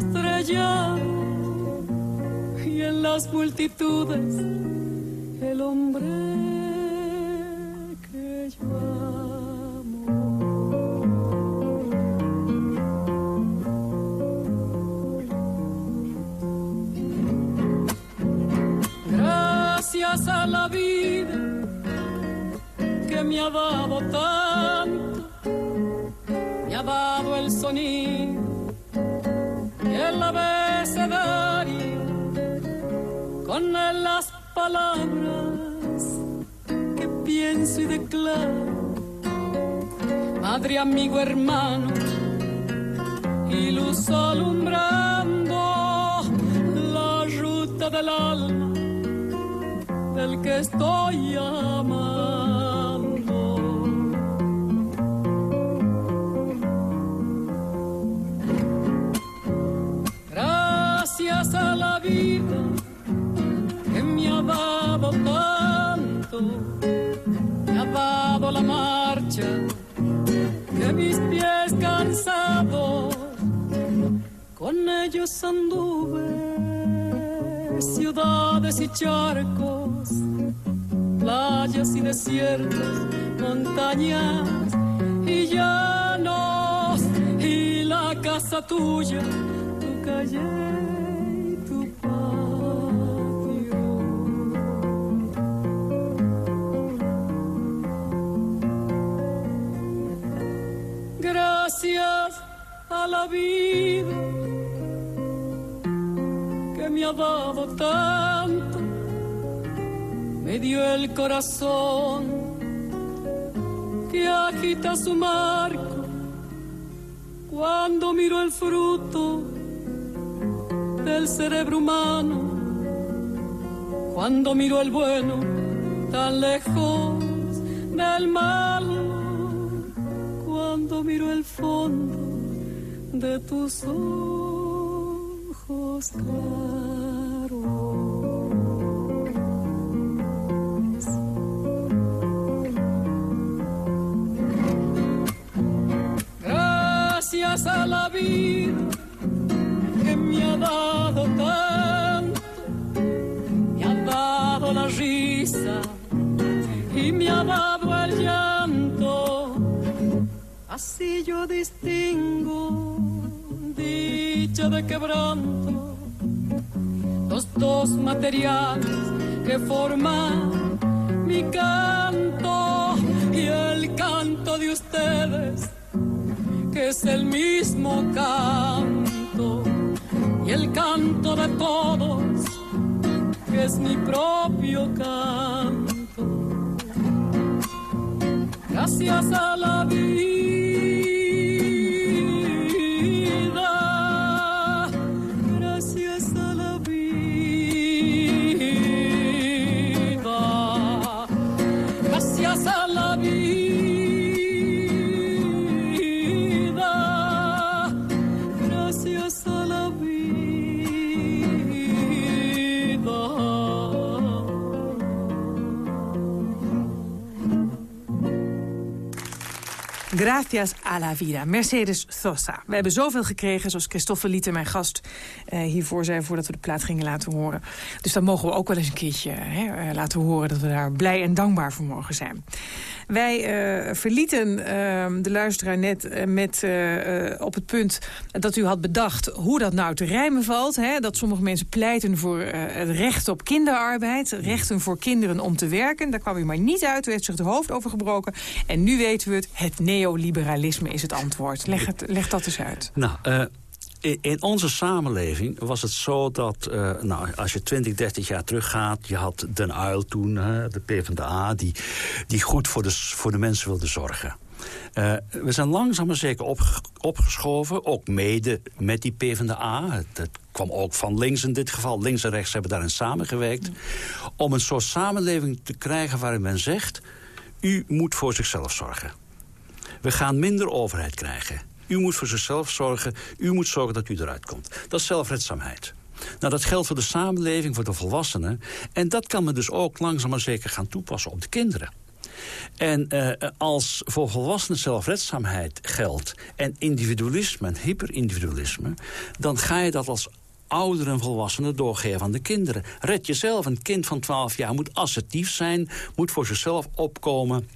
estrellado y en las multitudes el hombre. Gracias a la vida que me ha dado tanto, me ha dado el sonido y el abecedario con las palabras pienso y declaro. Madre, amigo, hermano, y luz alumbrando la ruta del alma del que estoy amando. De mis pies cansados, con ellos anduve ciudades y charcos, playas y desiertos, montañas y llanos, y la casa tuya, tu calle la vida que me ha dado tanto, me dio el corazón que agita su marco cuando miro el fruto del cerebro humano, cuando miro el bueno tan lejos del mal, cuando miro el fondo de tus ojos claros. Gracias a la vida que me ha dado tanto, me ha dado la risa y me ha dado el llanto. Así yo distingo dicha de quebranto, los dos materiales que forman mi canto y el canto de ustedes, que es el mismo canto, y el canto de todos, que es mi propio canto. Gracias a la vida. Gracias a la vida. Mercedes Sosa. We hebben zoveel gekregen, zoals Christophe Lieten, mijn gast... Uh, hiervoor zei voordat we de plaat gingen laten horen. Dus dan mogen we ook wel eens een keertje hè, uh, laten horen... dat we daar blij en dankbaar voor mogen zijn. Wij uh, verlieten ehm, de luisteraar net met, op het punt dat u had bedacht... hoe dat nou te rijmen valt. Hè? Dat sommige mensen pleiten voor het recht op kinderarbeid. Rechten voor kinderen om te werken. Daar kwam u maar niet uit. U heeft zich de hoofd over gebroken. En nu weten we het, het neoliberalisme is het antwoord. Leg, het, dat eens uit. Nou, in onze samenleving was het zo dat, uh, nou, als je 20, 30 jaar teruggaat... je had Den Uil toen, uh, de PvdA, die, die goed voor de, voor de mensen wilde zorgen. Uh, we zijn langzaam maar zeker op, opgeschoven, ook mede met die PvdA. Dat kwam ook van links in dit geval. Links en rechts hebben daarin samengewerkt. Om een soort samenleving te krijgen waarin men zegt... u moet voor zichzelf zorgen. We gaan minder overheid krijgen. U moet voor zichzelf zorgen. U moet zorgen dat u eruit komt. Dat is zelfredzaamheid. Nou, dat geldt voor de samenleving, voor de volwassenen. En dat kan men dus ook langzaam maar zeker gaan toepassen op de kinderen. En uh, als voor volwassenen zelfredzaamheid geldt... en individualisme hyperindividualisme... dan ga je dat als ouderen en volwassenen doorgeven aan de kinderen. Red jezelf. Een kind van 12 jaar moet assertief zijn... moet voor zichzelf opkomen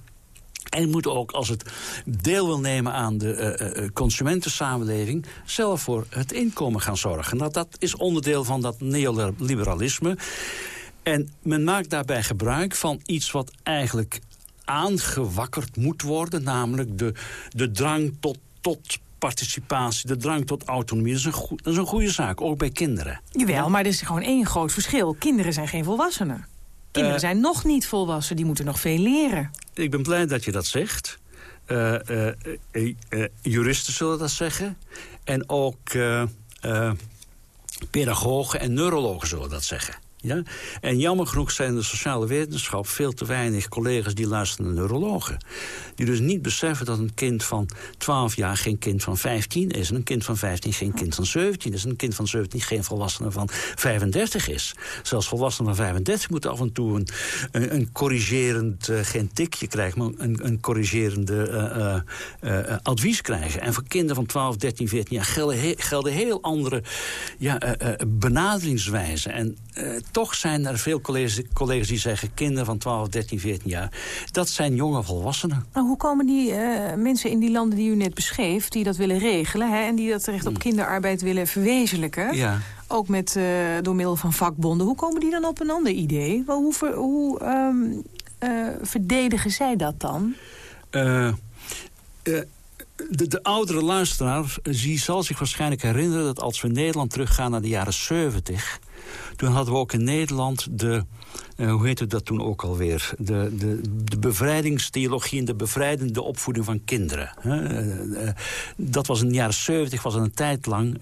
en moet ook, als het deel wil nemen aan de uh, consumentensamenleving... zelf voor het inkomen gaan zorgen. Nou, dat is onderdeel van dat neoliberalisme. En men maakt daarbij gebruik van iets wat eigenlijk aangewakkerd moet worden. Namelijk de, de drang tot, tot participatie, de drang tot autonomie. Dat is, een dat is een goede zaak, ook bij kinderen. Jawel, maar er is gewoon één groot verschil. Kinderen zijn geen volwassenen. Kinderen uh, zijn nog niet volwassen, die moeten nog veel leren. Ik ben blij dat je dat zegt. Uh, uh, juristen zullen dat zeggen. En ook pedagogen en neurologen zullen dat zeggen. Ja? En jammer genoeg zijn in de sociale wetenschap veel te weinig collega's die luisteren naar neurologen. Die dus niet beseffen dat een kind van 12 jaar geen kind van 15 is. En een kind van 15 geen kind van 17 is. En een kind van 17 geen volwassene van 35 is. Zelfs volwassenen van 35 moeten af en toe een, een, corrigerend, uh, geen tikje krijgen, maar een, een corrigerende uh, uh, advies krijgen. En voor kinderen van 12, 13, 14 jaar gelden, gelden heel andere ja, benaderingswijzen. En toch zijn er veel collega's, die zeggen... kinderen van 12, 13, 14 jaar, dat zijn jonge volwassenen. Maar hoe komen die uh, mensen in die landen die u net beschreef... die dat willen regelen hè, en die dat recht op hmm. kinderarbeid willen verwezenlijken... Ja. ook met, uh, door middel van vakbonden... hoe komen die dan op een ander idee? Wel, hoe ver, hoe um, uh, verdedigen zij dat dan? De, de, oudere luisteraar die zal zich waarschijnlijk herinneren... dat als we in Nederland teruggaan naar de jaren 70... Toen hadden we ook in Nederland de, uh, hoe heette dat toen ook alweer? De, de, de bevrijdingstheologie en de bevrijdende opvoeding van kinderen. Uh, uh, dat was in de jaren 70, was een tijd lang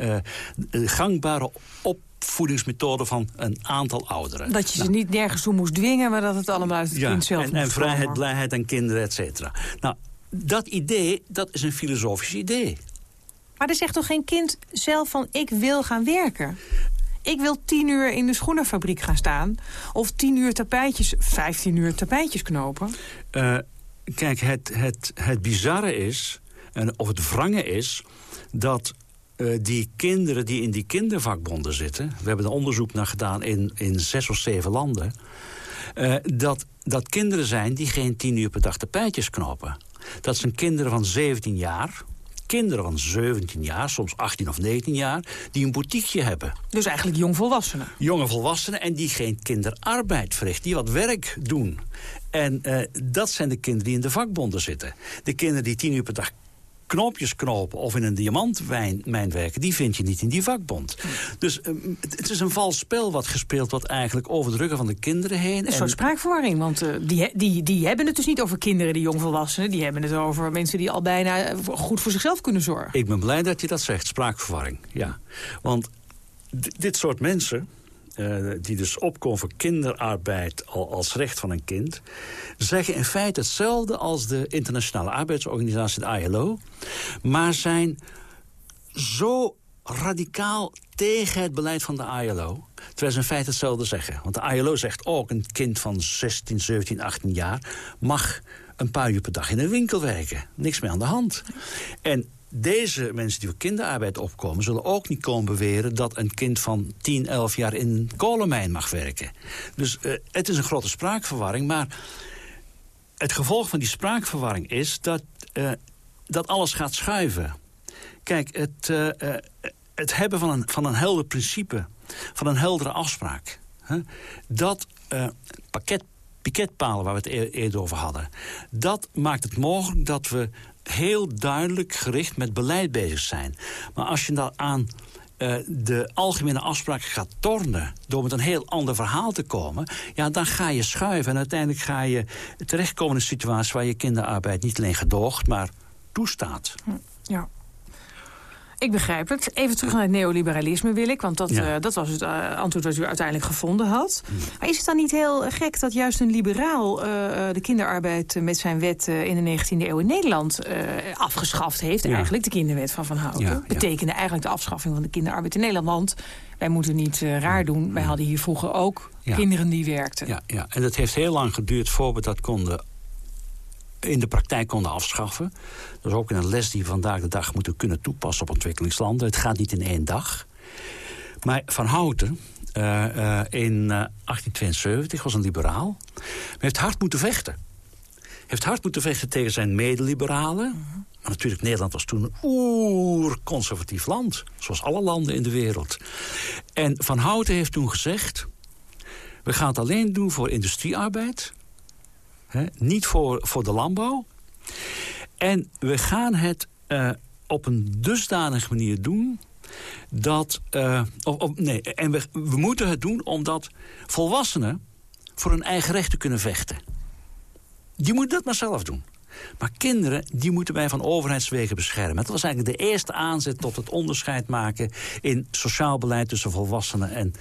gangbare opvoedingsmethode van een aantal ouderen. Dat je ze nou, niet nergens toe moest dwingen, maar dat het allemaal uit het ja, kind zelf en, en vrijheid, blijheid en kinderen, et cetera. Nou, dat idee, dat is een filosofisch idee. Maar er zegt toch geen kind zelf van ik wil gaan werken? Ik wil tien uur in de schoenenfabriek gaan staan. Of tien uur tapijtjes, vijftien uur tapijtjes knopen. Uh, kijk, het, het, het bizarre is, en, of het wrange is... dat uh, die kinderen die in die kindervakbonden zitten... we hebben er onderzoek naar gedaan in, in zes of zeven landen... Uh, dat, dat kinderen zijn die geen tien uur per dag tapijtjes knopen. Dat zijn kinderen van 17 jaar kinderen van 17 jaar, soms 18 of 19 jaar... die een boutiqueje hebben. Dus eigenlijk jongvolwassenen. Jonge volwassenen en die geen kinderarbeid verrichten. Die wat werk doen. En uh, dat zijn de kinderen die in de vakbonden zitten. De kinderen die tien uur per dag knoopjes knopen of in een diamantmijn werken... die vind je niet in die vakbond. Dus uh, het is een vals spel wat gespeeld wordt eigenlijk over de ruggen van de kinderen heen. Een soort spraakverwarring, want uh, die, die, die hebben het dus niet over kinderen, die jongvolwassenen. Die hebben het over mensen die al bijna goed voor zichzelf kunnen zorgen. Ik ben blij dat je dat zegt, spraakverwarring, ja. Want dit soort mensen uh, die dus opkomen voor kinderarbeid als recht van een kind... zeggen in feite hetzelfde als de internationale arbeidsorganisatie, de ILO... maar zijn zo radicaal tegen het beleid van de ILO... terwijl ze in feite hetzelfde zeggen. Want de ILO zegt ook een kind van 16, 17, 18 jaar... mag een paar uur per dag in een winkel werken. Niks meer aan de hand. En deze mensen die voor kinderarbeid opkomen... zullen ook niet komen beweren dat een kind van 10, 11 jaar in een kolenmijn mag werken. Dus uh, het is een grote spraakverwarring. Maar het gevolg van die spraakverwarring is dat, uh, dat alles gaat schuiven. Kijk, het, uh, het hebben van een, van een helder principe, van een heldere afspraak... Hè, dat pakket piketpalen waar we het e-, eerder over hadden... dat maakt het mogelijk dat we heel duidelijk gericht met beleid bezig zijn. Maar als je dan aan uh, de algemene afspraken gaat tornen... door met een heel ander verhaal te komen... ja, dan ga je schuiven en uiteindelijk ga je terechtkomen in een situatie... waar je kinderarbeid niet alleen gedoogt, maar toestaat. Ja. Ik begrijp het. Even terug naar het neoliberalisme wil ik. Want dat, ja. uh, dat was het uh, antwoord dat u uiteindelijk gevonden had. Maar is het dan niet heel gek dat juist een liberaal uh, de kinderarbeid met zijn wet in de 19e eeuw in Nederland afgeschaft heeft? Ja. Eigenlijk de kinderwet van Van Houten. Ja, Betekende eigenlijk de afschaffing van de kinderarbeid in Nederland. Want wij moeten niet raar doen. Wij hadden hier vroeger ook kinderen die werkten. Ja, ja, en dat heeft heel lang geduurd voor we dat konden in de praktijk konden afschaffen. Dat is ook een les die we vandaag de dag moeten kunnen toepassen op ontwikkelingslanden. Het gaat niet in één dag. Maar Van Houten, uh, uh, in uh, 1872, was een liberaal. Maar heeft hard moeten vechten. Heeft hard moeten vechten tegen zijn medeliberalen. Mm -hmm. Maar natuurlijk, Nederland was toen een oer-conservatief land. Zoals alle landen in de wereld. En Van Houten heeft toen gezegd... we gaan het alleen doen voor industriearbeid... Niet voor, voor de landbouw. En we gaan het uh, op een dusdanige manier doen dat... Of, nee, en we, we moeten het doen omdat volwassenen voor hun eigen rechten kunnen vechten. Die moeten dat maar zelf doen. Maar kinderen, die moeten wij van overheidswegen beschermen. Dat was eigenlijk de eerste aanzet tot het onderscheid maken... in sociaal beleid tussen volwassenen en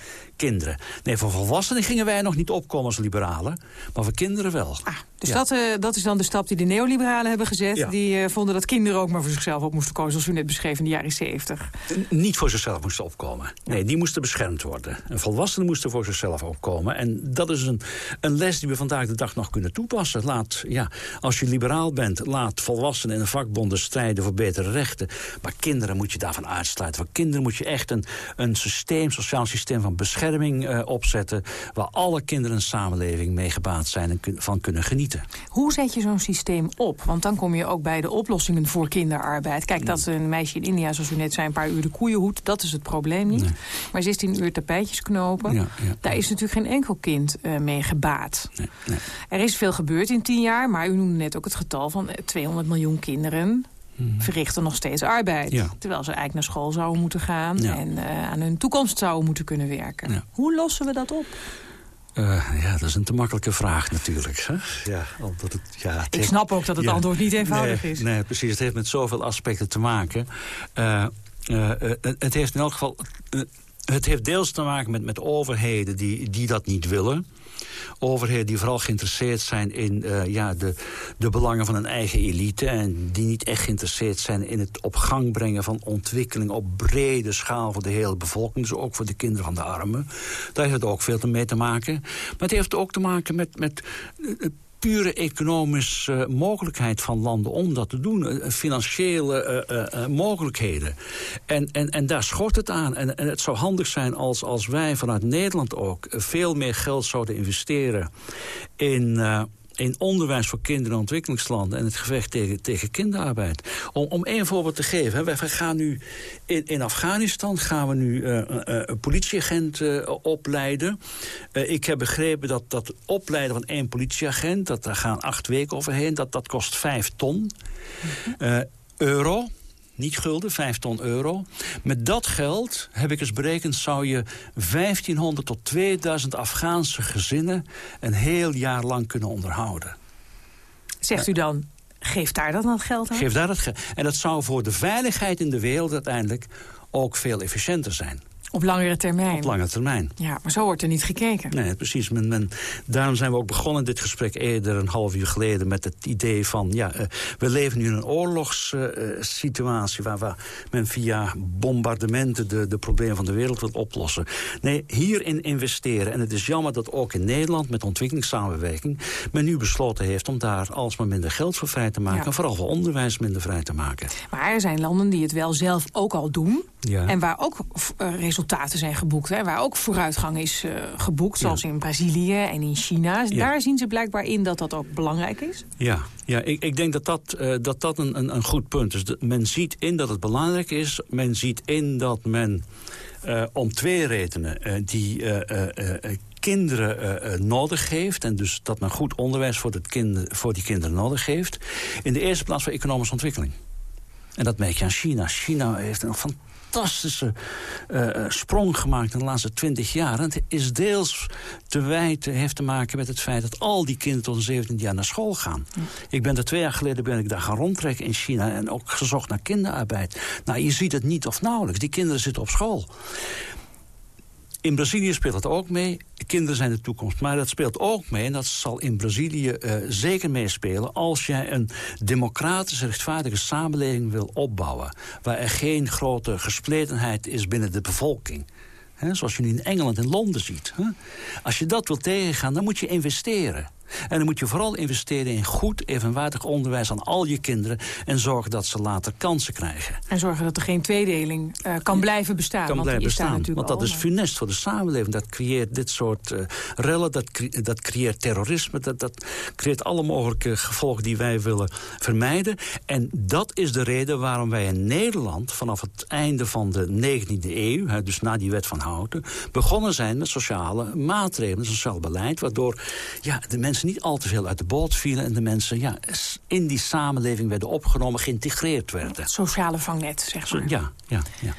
kinderen. Nee, voor volwassenen gingen wij nog niet opkomen als liberalen. Maar voor kinderen wel. Ah, dus ja. dat, uh, dat is dan de stap die de neoliberalen hebben gezet. Ja. Die uh, vonden dat kinderen ook maar voor zichzelf op moesten komen... zoals u net beschreef in de jaren 70. Niet voor zichzelf moesten opkomen. Nee, die moesten beschermd worden. En volwassenen moesten voor zichzelf opkomen. En dat is een, een les die we vandaag de dag nog kunnen toepassen. Laat, ja, als je liberaal bent, laat volwassenen en vakbonden strijden voor betere rechten. Maar kinderen moet je daarvan uitsluiten. Voor kinderen moet je echt een, een systeem, sociaal systeem van bescherming uh, opzetten... waar alle kinderen in de samenleving mee gebaat zijn en kun, van kunnen genieten. Hoe zet je zo'n systeem op? Want dan kom je ook bij de oplossingen voor kinderarbeid. Kijk, dat een meisje in India, zoals u net zei, een paar uur de koeien hoedt... dat is het probleem niet. Nee. Maar 16 uur tapijtjes knopen, ja, ja, daar is natuurlijk geen enkel kind uh, mee gebaat. Nee, nee. Er is veel gebeurd in 10 jaar, maar u noemde net ook het getal van 200 miljoen kinderen. Verrichten nog steeds arbeid. Ja. Terwijl ze eigenlijk naar school zouden moeten gaan... Ja. en uh, aan hun toekomst zouden moeten kunnen werken. Ja. Hoe lossen we dat op? Uh, ja, dat is een te makkelijke vraag natuurlijk. Hè? Ja, omdat het, ja, het Ik heeft, snap ook dat het ja, antwoord niet eenvoudig nee, is. Nee, precies. Het heeft met zoveel aspecten te maken. Uh, uh, het heeft in elk geval... het heeft deels te maken met, met overheden die, die dat niet willen overheden die vooral geïnteresseerd zijn in uh, ja, de, de belangen van een eigen elite... en die niet echt geïnteresseerd zijn in het op gang brengen van ontwikkeling... op brede schaal voor de hele bevolking, dus ook voor de kinderen van de armen. Daar heeft het ook veel mee te maken. Maar het heeft ook te maken met... met uh, pure economische uh, mogelijkheid van landen om dat te doen. Uh, financiële uh, mogelijkheden. En, en, en daar schort het aan. En, en het zou handig zijn als, als wij vanuit Nederland ook... veel meer geld zouden investeren in in onderwijs voor kinderen in ontwikkelingslanden... en het gevecht tegen, tegen kinderarbeid. Om, om één voorbeeld te geven. Hè, wij gaan nu in, in Afghanistan gaan we nu uh, uh, politieagenten opleiden. ik heb begrepen dat dat opleiden van één politieagent... dat daar gaan acht weken overheen, dat, dat kost vijf ton euro niet gulden, 5 ton euro. Met dat geld, heb ik eens berekend, zou je 1500 tot 2000 Afghaanse gezinnen een heel jaar lang kunnen onderhouden. Zegt u dan, geef daar dan dat geld aan? Geef daar dat geld. En dat zou voor de veiligheid in de wereld uiteindelijk ook veel efficiënter zijn. Op langere termijn? Op lange termijn. Ja, maar zo wordt er niet gekeken. Nee, precies. Men, men, daarom zijn we ook begonnen dit gesprek eerder een half uur geleden... met het idee van, ja, uh, we leven nu in een oorlogssituatie... Uh, waar, men via bombardementen de, de problemen van de wereld wil oplossen. Nee, hierin investeren. En het is jammer dat ook in Nederland met ontwikkelingssamenwerking... men nu besloten heeft om daar alsmaar minder geld voor vrij te maken... Ja. en vooral voor onderwijs minder vrij te maken. Maar er zijn landen die het wel zelf ook al doen... Ja. En waar ook uh, resultaten zijn geboekt. Hè, waar ook vooruitgang is uh, geboekt. Zoals in Brazilië en in China. Ja. Daar zien ze blijkbaar in dat dat ook belangrijk is. Ja, ja ik, ik denk dat dat, uh, dat, dat een, een, een, goed punt is. men ziet in dat het belangrijk is. Men ziet in dat men om twee redenen die kinderen uh, nodig heeft... en dus dat men goed onderwijs voor, het kind, voor die kinderen nodig heeft... in de eerste plaats voor economische ontwikkeling. En dat merk je aan China. China heeft een fantastische uh, sprong gemaakt in de laatste twintig jaar. En het is deels te wijten, heeft te maken met het feit dat al die kinderen tot de 17 jaar naar school gaan. Ik ben er twee jaar geleden ben ik daar gaan rondtrekken in China en ook gezocht naar kinderarbeid. Nou, je ziet het niet of nauwelijks. Die kinderen zitten op school. In Brazilië speelt dat ook mee. Kinderen zijn de toekomst. Maar dat speelt ook mee, en dat zal in Brazilië uh, zeker meespelen... als jij een democratische, rechtvaardige samenleving wil opbouwen... waar er geen grote gespletenheid is binnen de bevolking... Zoals je nu in Engeland en Londen ziet. Als je dat wil tegengaan, dan moet je investeren. En dan moet je vooral investeren in goed, evenwaardig onderwijs aan al je kinderen... en zorgen dat ze later kansen krijgen. En zorgen dat er geen tweedeling uh, kan blijven bestaan. Kan want blijven bestaan, want dat is funest voor de samenleving. Dat creëert dit soort uh, rellen, dat, cre dat creëert terrorisme... Dat, dat creëert alle mogelijke gevolgen die wij willen vermijden. En dat is de reden waarom wij in Nederland... vanaf het einde van de 19e eeuw, hè, dus na die wet van Houten... begonnen zijn met sociale maatregelen, sociaal beleid... waardoor ja, de mensen niet al te veel uit de boot vielen... en de mensen ja, in die samenleving werden opgenomen, geïntegreerd werden. Het sociale vangnet, zeg maar. Ja, ja, ja.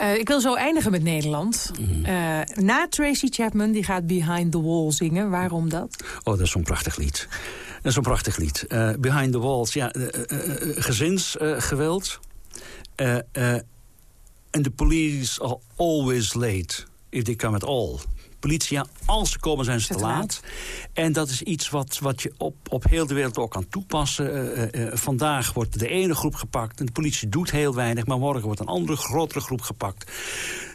Uh, ik wil zo eindigen met Nederland. Mm. Uh, na Tracy Chapman, die gaat Behind the Wall zingen. Waarom dat? Oh, dat is zo'n prachtig lied. Dat is zo'n prachtig lied. Uh, Behind the Walls, ja, gezinsgeweld. En the police are always late if they come at all politie, ja, als ze komen zijn ze te laat. En dat is iets wat, wat je op, op heel de wereld ook kan toepassen. Uh, uh, vandaag wordt de ene groep gepakt en de politie doet heel weinig... maar morgen wordt een andere, grotere groep gepakt.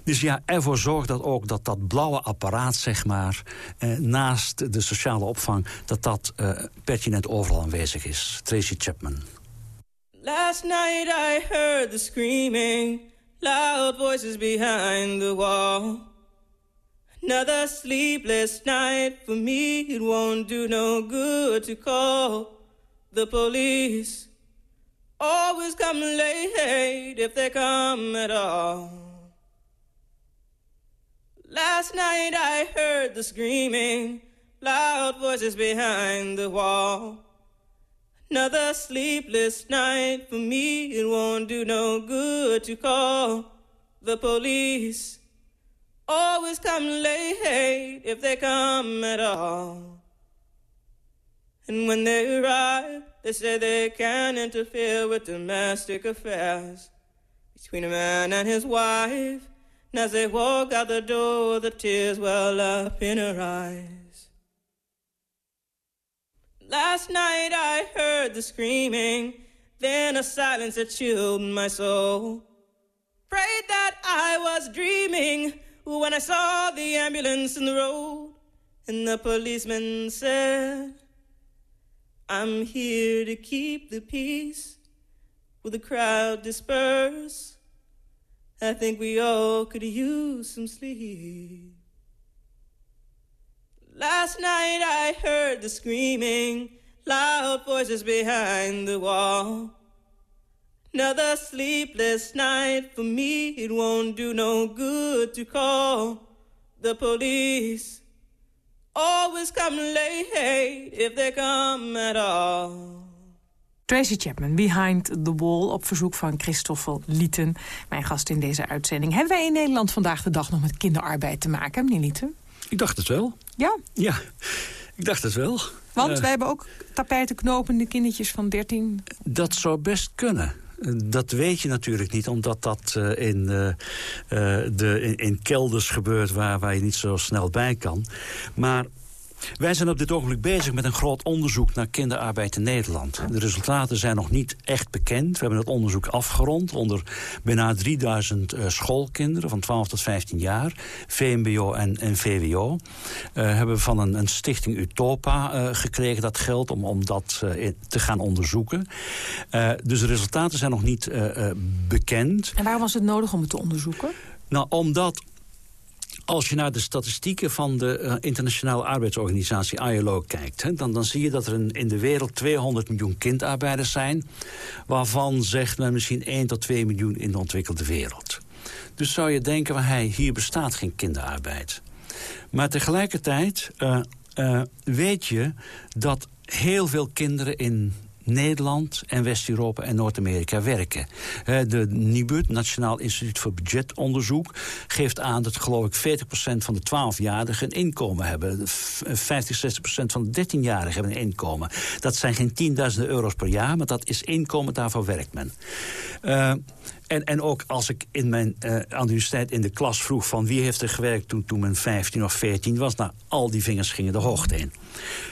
Dus ja, ervoor zorgt dat ook dat dat blauwe apparaat, zeg maar... Uh, naast de sociale opvang, dat dat pertinent overal aanwezig is. Tracy Chapman. Last night I heard the screaming Loud voices behind the wall Another sleepless night for me. It won't do no good to call the police. Always come late if they come at all. Last night I heard the screaming, loud voices behind the wall. Another sleepless night for me. It won't do no good to call the police always come late if they come at all. And when they arrive, they say they can't interfere with domestic affairs between a man and his wife. And as they walk out the door, the tears well up in her eyes. Last night I heard the screaming, then a silence that chilled my soul. Prayed that I was dreaming when I saw the ambulance in the road and the policeman said, I'm here to keep the peace. Will the crowd disperse? I think we all could use some sleep. Last night I heard the screaming, loud voices behind the wall. Another sleepless night for me. It won't do no good to call the police. Always come late if they come at all. Tracy Chapman, Behind the Wall, op verzoek van Christoffel Lieten. Mijn gast in deze uitzending. Hebben wij in Nederland vandaag de dag nog met kinderarbeid te maken, meneer Lieten? Ik dacht het wel. Ja? Ja, ik dacht het wel. Want Uh, wij hebben ook tapijten knopende kindertjes van 13. Dat zou best kunnen. Dat weet je natuurlijk niet, omdat dat eh, in, eh, eh, de, in kelders gebeurt... Waar, waar je niet zo snel bij kan. Maar wij zijn op dit ogenblik bezig met een groot onderzoek... naar kinderarbeid in Nederland. De resultaten zijn nog niet echt bekend. We hebben het onderzoek afgerond onder bijna 3000 eh, schoolkinderen... van 12 tot 15 jaar, VMBO en, en VWO. Eh, hebben we van een, een stichting Utopa eh, gekregen dat geld... om, om dat te gaan onderzoeken. Dus de resultaten zijn nog niet bekend. En waarom was het nodig om het te onderzoeken? Nou, omdat als je naar de statistieken van de eh, Internationale Arbeidsorganisatie ILO kijkt... Hè, dan, dan zie je dat er in de wereld 200 miljoen kindarbeiders zijn... waarvan zegt men misschien 1 tot 2 miljoen in de ontwikkelde wereld. Dus zou je denken, van, hey, hier bestaat geen kinderarbeid. Maar tegelijkertijd eh, eh, weet je dat heel veel kinderen in Nederland en West-Europa en Noord-Amerika werken. Eh, De NIBUD, Nationaal Instituut voor Budgetonderzoek... geeft aan dat geloof ik 40% van de 12-jarigen een inkomen hebben. F- 50, 60% van de 13-jarigen hebben een inkomen. Dat zijn geen tienduizenden euro's per jaar, maar dat is inkomen, daarvoor werkt men. Eh, en, en ook als ik in mijn, eh, aan de universiteit in de klas vroeg... van wie heeft er gewerkt toen, toen men 15 of 14 was... nou, al die vingers gingen de hoogte in.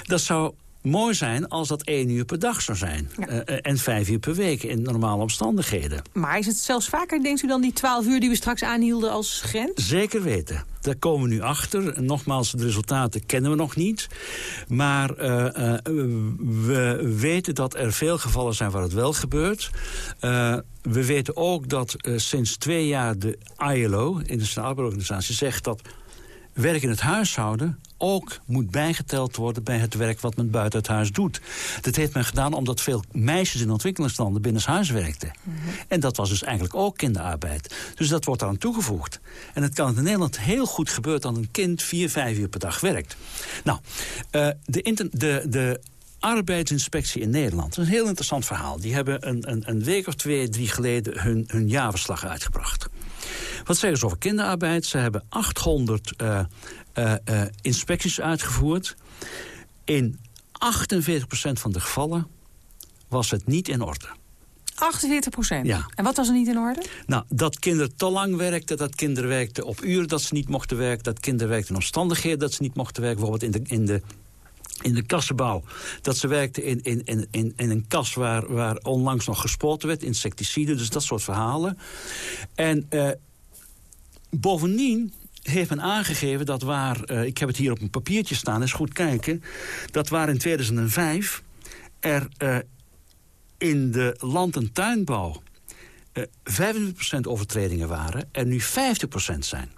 Dat zou mooi zijn als dat één uur per dag zou zijn. Eh, eh, en vijf uur per week in normale omstandigheden. Maar is het zelfs vaker, denkt u, dan die 12 uur die we straks aanhielden als grens? Zeker weten. Daar komen we nu achter. Nogmaals, de resultaten kennen we nog niet. Maar eh, we weten dat er veel gevallen zijn waar het wel gebeurt. We weten ook dat sinds twee jaar de ILO, Internationale Arbeidsorganisatie, zegt dat werk in het huishouden ook moet bijgeteld worden bij het werk wat men buiten het huis doet. Dat heeft men gedaan omdat veel meisjes in ontwikkelingslanden binnenshuis werkten. En dat was dus eigenlijk ook kinderarbeid. Dus dat wordt eraan toegevoegd. En het kan in Nederland heel goed gebeuren dat een kind vier, vijf uur per dag werkt. Nou, eh, de, de, de arbeidsinspectie in Nederland. Dat is een heel interessant verhaal. Die hebben een, een, een week of twee, drie geleden hun, hun jaarverslag uitgebracht. Wat zeggen ze over kinderarbeid? Ze hebben 800 eh, eh, eh, inspecties uitgevoerd. In 48% van de gevallen was het niet in orde. 48 procent? Ja. En wat was er niet in orde? Nou, dat kinderen te lang werkten, dat kinderen werkten op uren dat ze niet mochten werken... dat kinderen werkten in omstandigheden dat ze niet mochten werken. Bijvoorbeeld in de, in de, in de kassenbouw. Dat ze werkten in, in, in, in, in een kas waar, waar onlangs nog gespoten werd, insecticide, dus dat soort verhalen. En eh, bovendien heeft men aangegeven dat waar... eh, ik heb het hier op een papiertje staan, eens goed kijken... dat waar in 2005 er eh, in de land- en tuinbouw... eh 25% overtredingen waren, er nu 50% zijn.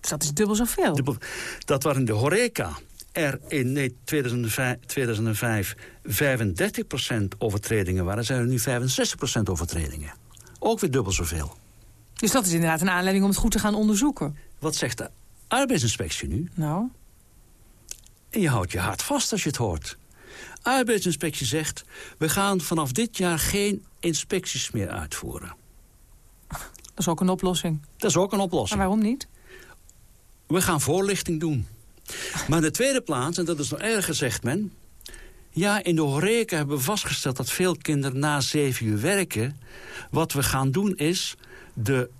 Dus dat is dubbel zoveel. Dat waren de horeca er in nee, 2005, 2005 35% overtredingen waren... zijn er nu 65% overtredingen. Ook weer dubbel zoveel. Dus dat is inderdaad een aanleiding om het goed te gaan onderzoeken. Wat zegt de arbeidsinspectie nu? Nou, En je houdt je hart vast als je het hoort. Arbeidsinspectie zegt... we gaan vanaf dit jaar geen inspecties meer uitvoeren. dat is ook een oplossing. Dat is ook een Maar oplossing. waarom niet? We gaan voorlichting doen. Maar in de tweede plaats, en dat is nog erger, zegt men... ja, in de horeca hebben we vastgesteld dat veel kinderen na zeven uur werken. Wat we gaan doen is de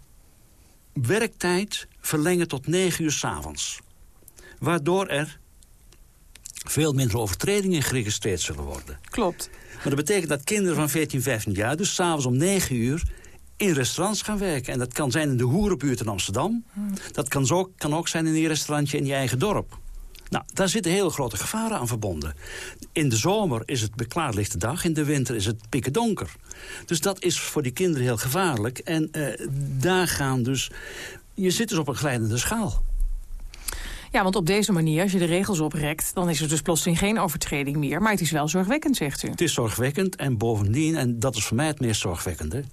werktijd verlengen tot negen uur s'avonds. Waardoor er veel minder overtredingen geregistreerd zullen worden. Klopt. Maar dat betekent dat kinderen van 14, 15 jaar... dus s'avonds om 9 uur in restaurants gaan werken. En dat kan zijn in de Hoerenbuurt in Amsterdam. Dat kan, zo, kan ook zijn in een restaurantje in je eigen dorp. Nou, daar zitten hele grote gevaren aan verbonden. In de zomer is het beklaarlichte dag, in de winter is het pikken donker. Dus dat is voor die kinderen heel gevaarlijk. En eh, daar gaan dus... Je zit dus op een glijdende schaal. Ja, want op deze manier, als je de regels oprekt... dan is er dus plotseling geen overtreding meer. Maar het is wel zorgwekkend, zegt u. Het is zorgwekkend en bovendien, en dat is voor mij het meest zorgwekkende...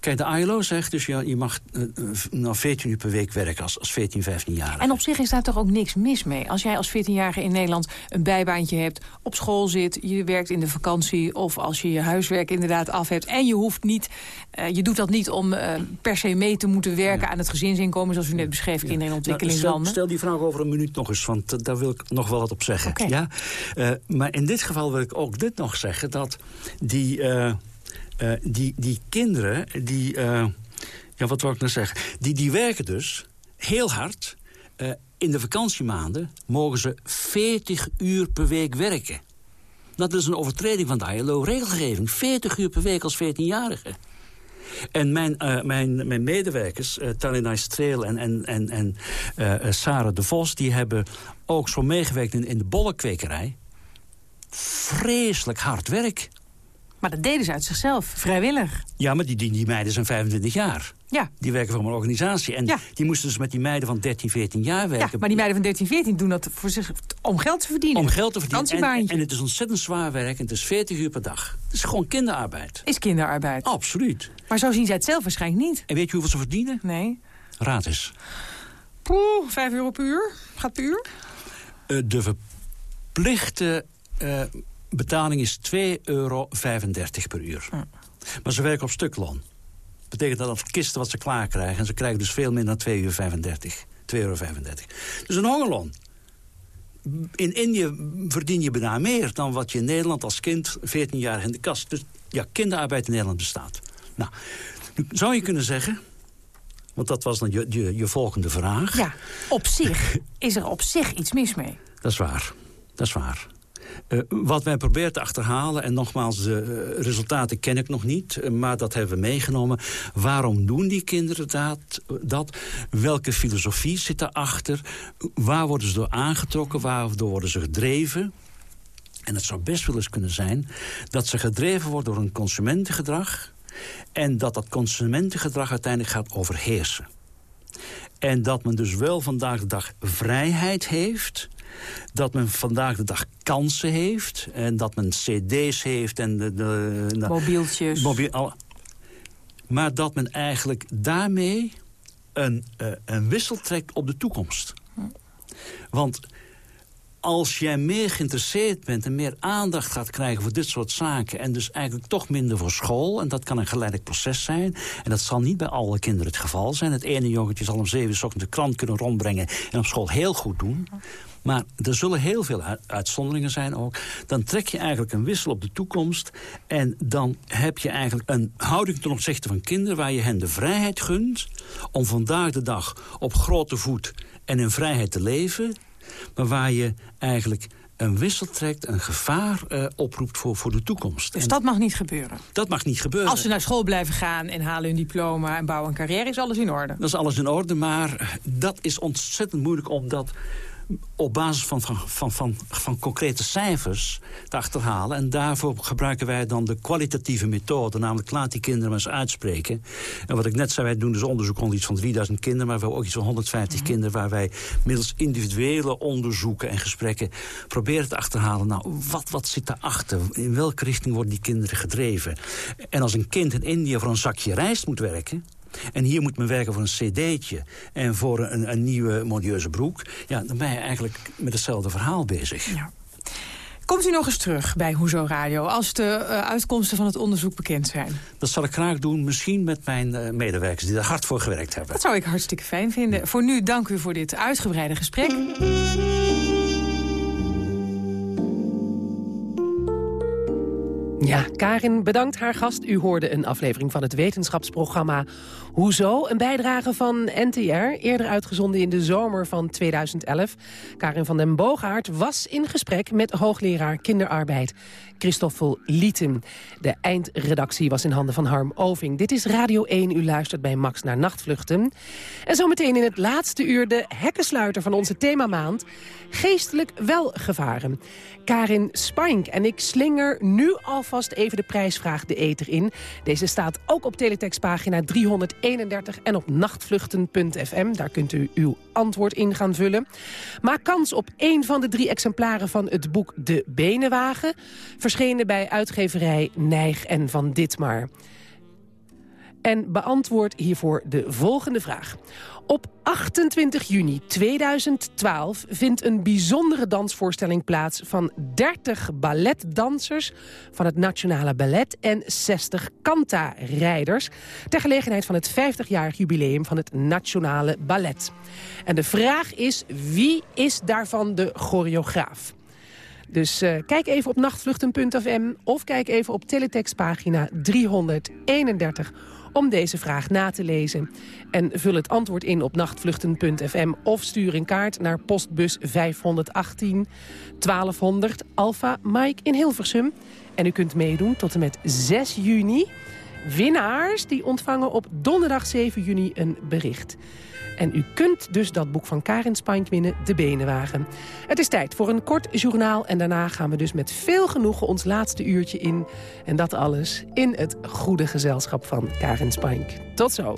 Kijk, de ILO zegt dus ja, je mag uh, nou 14 uur per week werken als, als 14, 15-jarige. En op zich is daar toch ook niks mis mee? Als jij als 14-jarige in Nederland een bijbaantje hebt, op school zit... je werkt in de vakantie of als je je huiswerk inderdaad af hebt... en je hoeft niet, uh, je doet dat niet om uh, per se mee te moeten werken... Ja. aan het gezinsinkomen, zoals u net beschreef, kinderen in ontwikkelingslanden. Nou, stel, stel, die vraag over een minuut nog eens, want daar wil ik nog wel wat op zeggen. Okay. Ja? maar in dit geval wil ik ook dit nog zeggen, dat die... Uh, die, die kinderen, die, uh, ja, wat wil ik nou zeggen? Die, die werken dus heel hard. Uh, in de vakantiemaanden mogen ze 40 uur per week werken. Dat is een overtreding van de ILO-regelgeving. 40 uur per week als 14-jarige. En mijn, mijn, mijn medewerkers, uh, Talina Streel en, en, en, en Sarah de Vos... die hebben ook zo meegewerkt in, in de bollenkwekerij. Vreselijk hard werk. Maar dat deden ze uit zichzelf, vrijwillig. Ja, maar die, die, die meiden zijn 25 jaar. Ja. Die werken voor een organisatie. En ja. die moesten dus met die meiden van 13, 14 jaar werken. Ja, maar die meiden van 13, 14 doen dat voor zich, om geld te verdienen. Om geld te verdienen. En, en, het is ontzettend zwaar werk. En het is 40 uur per dag. Het is gewoon kinderarbeid. Is kinderarbeid. Absoluut. Maar zo zien zij het zelf waarschijnlijk niet. En weet je hoeveel ze verdienen? Nee. Raad eens. Poeh, 5 euro per uur. Gaat per uur? Uh, de verplichte... Uh, betaling is 2,35 euro per uur. Maar ze werken op stukloon. betekent dat dat kisten wat ze klaar krijgen. En ze krijgen dus veel minder dan 2,35 euro. 2,35 euro. Dus een hongerloon. In Indië verdien je bijna meer dan wat je in Nederland als kind 14 jaar in de kast. Dus ja, kinderarbeid in Nederland bestaat. Nou, nu zou je kunnen zeggen... Want dat was dan je, je, je volgende vraag. Ja, op zich is er op zich iets mis mee. Dat is waar. Dat is waar. Uh, wat wij proberen te achterhalen, en nogmaals, de uh, resultaten ken ik nog niet... Uh, maar dat hebben we meegenomen. Waarom doen die kinderen dat? dat? Welke filosofie zit daarachter? Waar worden ze door aangetrokken? Waardoor worden ze gedreven? En het zou best wel eens kunnen zijn dat ze gedreven worden door een consumentengedrag... en dat dat consumentengedrag uiteindelijk gaat overheersen. En dat men dus wel vandaag de dag vrijheid heeft dat men vandaag de dag kansen heeft. En dat men cd's heeft. en de, de, de Mobieltjes. Mobiel, al, maar dat men eigenlijk daarmee een, uh, een wissel trekt op de toekomst. Want als jij meer geïnteresseerd bent en meer aandacht gaat krijgen voor dit soort zaken... en dus eigenlijk toch minder voor school, en dat kan een geleidelijk proces zijn... en dat zal niet bij alle kinderen het geval zijn. Het ene jongetje zal om zeven uur de krant kunnen rondbrengen... en op school heel goed doen. Maar er zullen heel veel uitzonderingen zijn ook. Dan trek je eigenlijk een wissel op de toekomst... en dan heb je eigenlijk een houding ten opzichte van kinderen... waar je hen de vrijheid gunt om vandaag de dag op grote voet... en in vrijheid te leven... maar waar je eigenlijk een wissel trekt, een gevaar uh, oproept voor, voor de toekomst. Dus en dat mag niet gebeuren? Dat mag niet gebeuren. Als ze naar school blijven gaan en halen hun diploma en bouwen een carrière... is alles in orde? Dat is alles in orde, maar dat is ontzettend moeilijk... omdat op basis van, van, van, van, van concrete cijfers te achterhalen. En daarvoor gebruiken wij dan de kwalitatieve methode. Namelijk laat die kinderen maar eens uitspreken. En wat ik net zei, wij doen dus onderzoek onder iets van 3000 kinderen. Maar we hebben ook iets van 150 mm -hmm. kinderen... waar wij middels individuele onderzoeken en gesprekken... proberen te achterhalen, nou, wat, wat zit daarachter? In welke richting worden die kinderen gedreven? En als een kind in India voor een zakje rijst moet werken... En hier moet men werken voor een cd'tje en voor een, een nieuwe modieuze broek. Ja, dan ben je eigenlijk met hetzelfde verhaal bezig. Ja. Komt u nog eens terug bij Hoezo Radio als de uh, uitkomsten van het onderzoek bekend zijn? Dat zal ik graag doen, misschien met mijn uh, medewerkers die er hard voor gewerkt hebben. Dat zou ik hartstikke fijn vinden. Ja. Voor nu dank u voor dit uitgebreide gesprek. Ja, Karin bedankt haar gast. U hoorde een aflevering van het wetenschapsprogramma Hoezo? Een bijdrage van NTR, eerder uitgezonden in de zomer van 2011. Karin van den Boogaard was in gesprek met hoogleraar kinderarbeid Christoffel Lieten. De eindredactie was in handen van Harm Oving. Dit is Radio 1, u luistert bij Max naar Nachtvluchten. En zometeen in het laatste uur de hekkensluiter van onze themamaand... Geestelijk welgevaren. Karin Spank en ik slinger nu alvast even de prijsvraag de eter in. Deze staat ook op teletextpagina 331 en op nachtvluchten.fm. Daar kunt u uw antwoord in gaan vullen. Maak kans op één van de drie exemplaren van het boek De Benenwagen. Verschenen bij uitgeverij Nijg en Van Ditmar en beantwoord hiervoor de volgende vraag. Op 28 juni 2012 vindt een bijzondere dansvoorstelling plaats... van 30 balletdansers van het Nationale Ballet... en 60 kanta-rijders... ter gelegenheid van het 50-jarig jubileum van het Nationale Ballet. En de vraag is, wie is daarvan de choreograaf? Dus uh, kijk even op nachtvluchten.fm of kijk even op teletextpagina 331 om deze vraag na te lezen. En vul het antwoord in op nachtvluchten.fm of stuur een kaart naar postbus 518 1200 Alpha Mike in Hilversum. En u kunt meedoen tot en met 6 juni. Winnaars die ontvangen op donderdag 7 juni een bericht. En u kunt dus dat boek van Karin Spank winnen, De Benenwagen. Het is tijd voor een kort journaal en daarna gaan we dus met veel genoegen ons laatste uurtje in. En dat alles in het goede gezelschap van Karin Spank. Tot zo.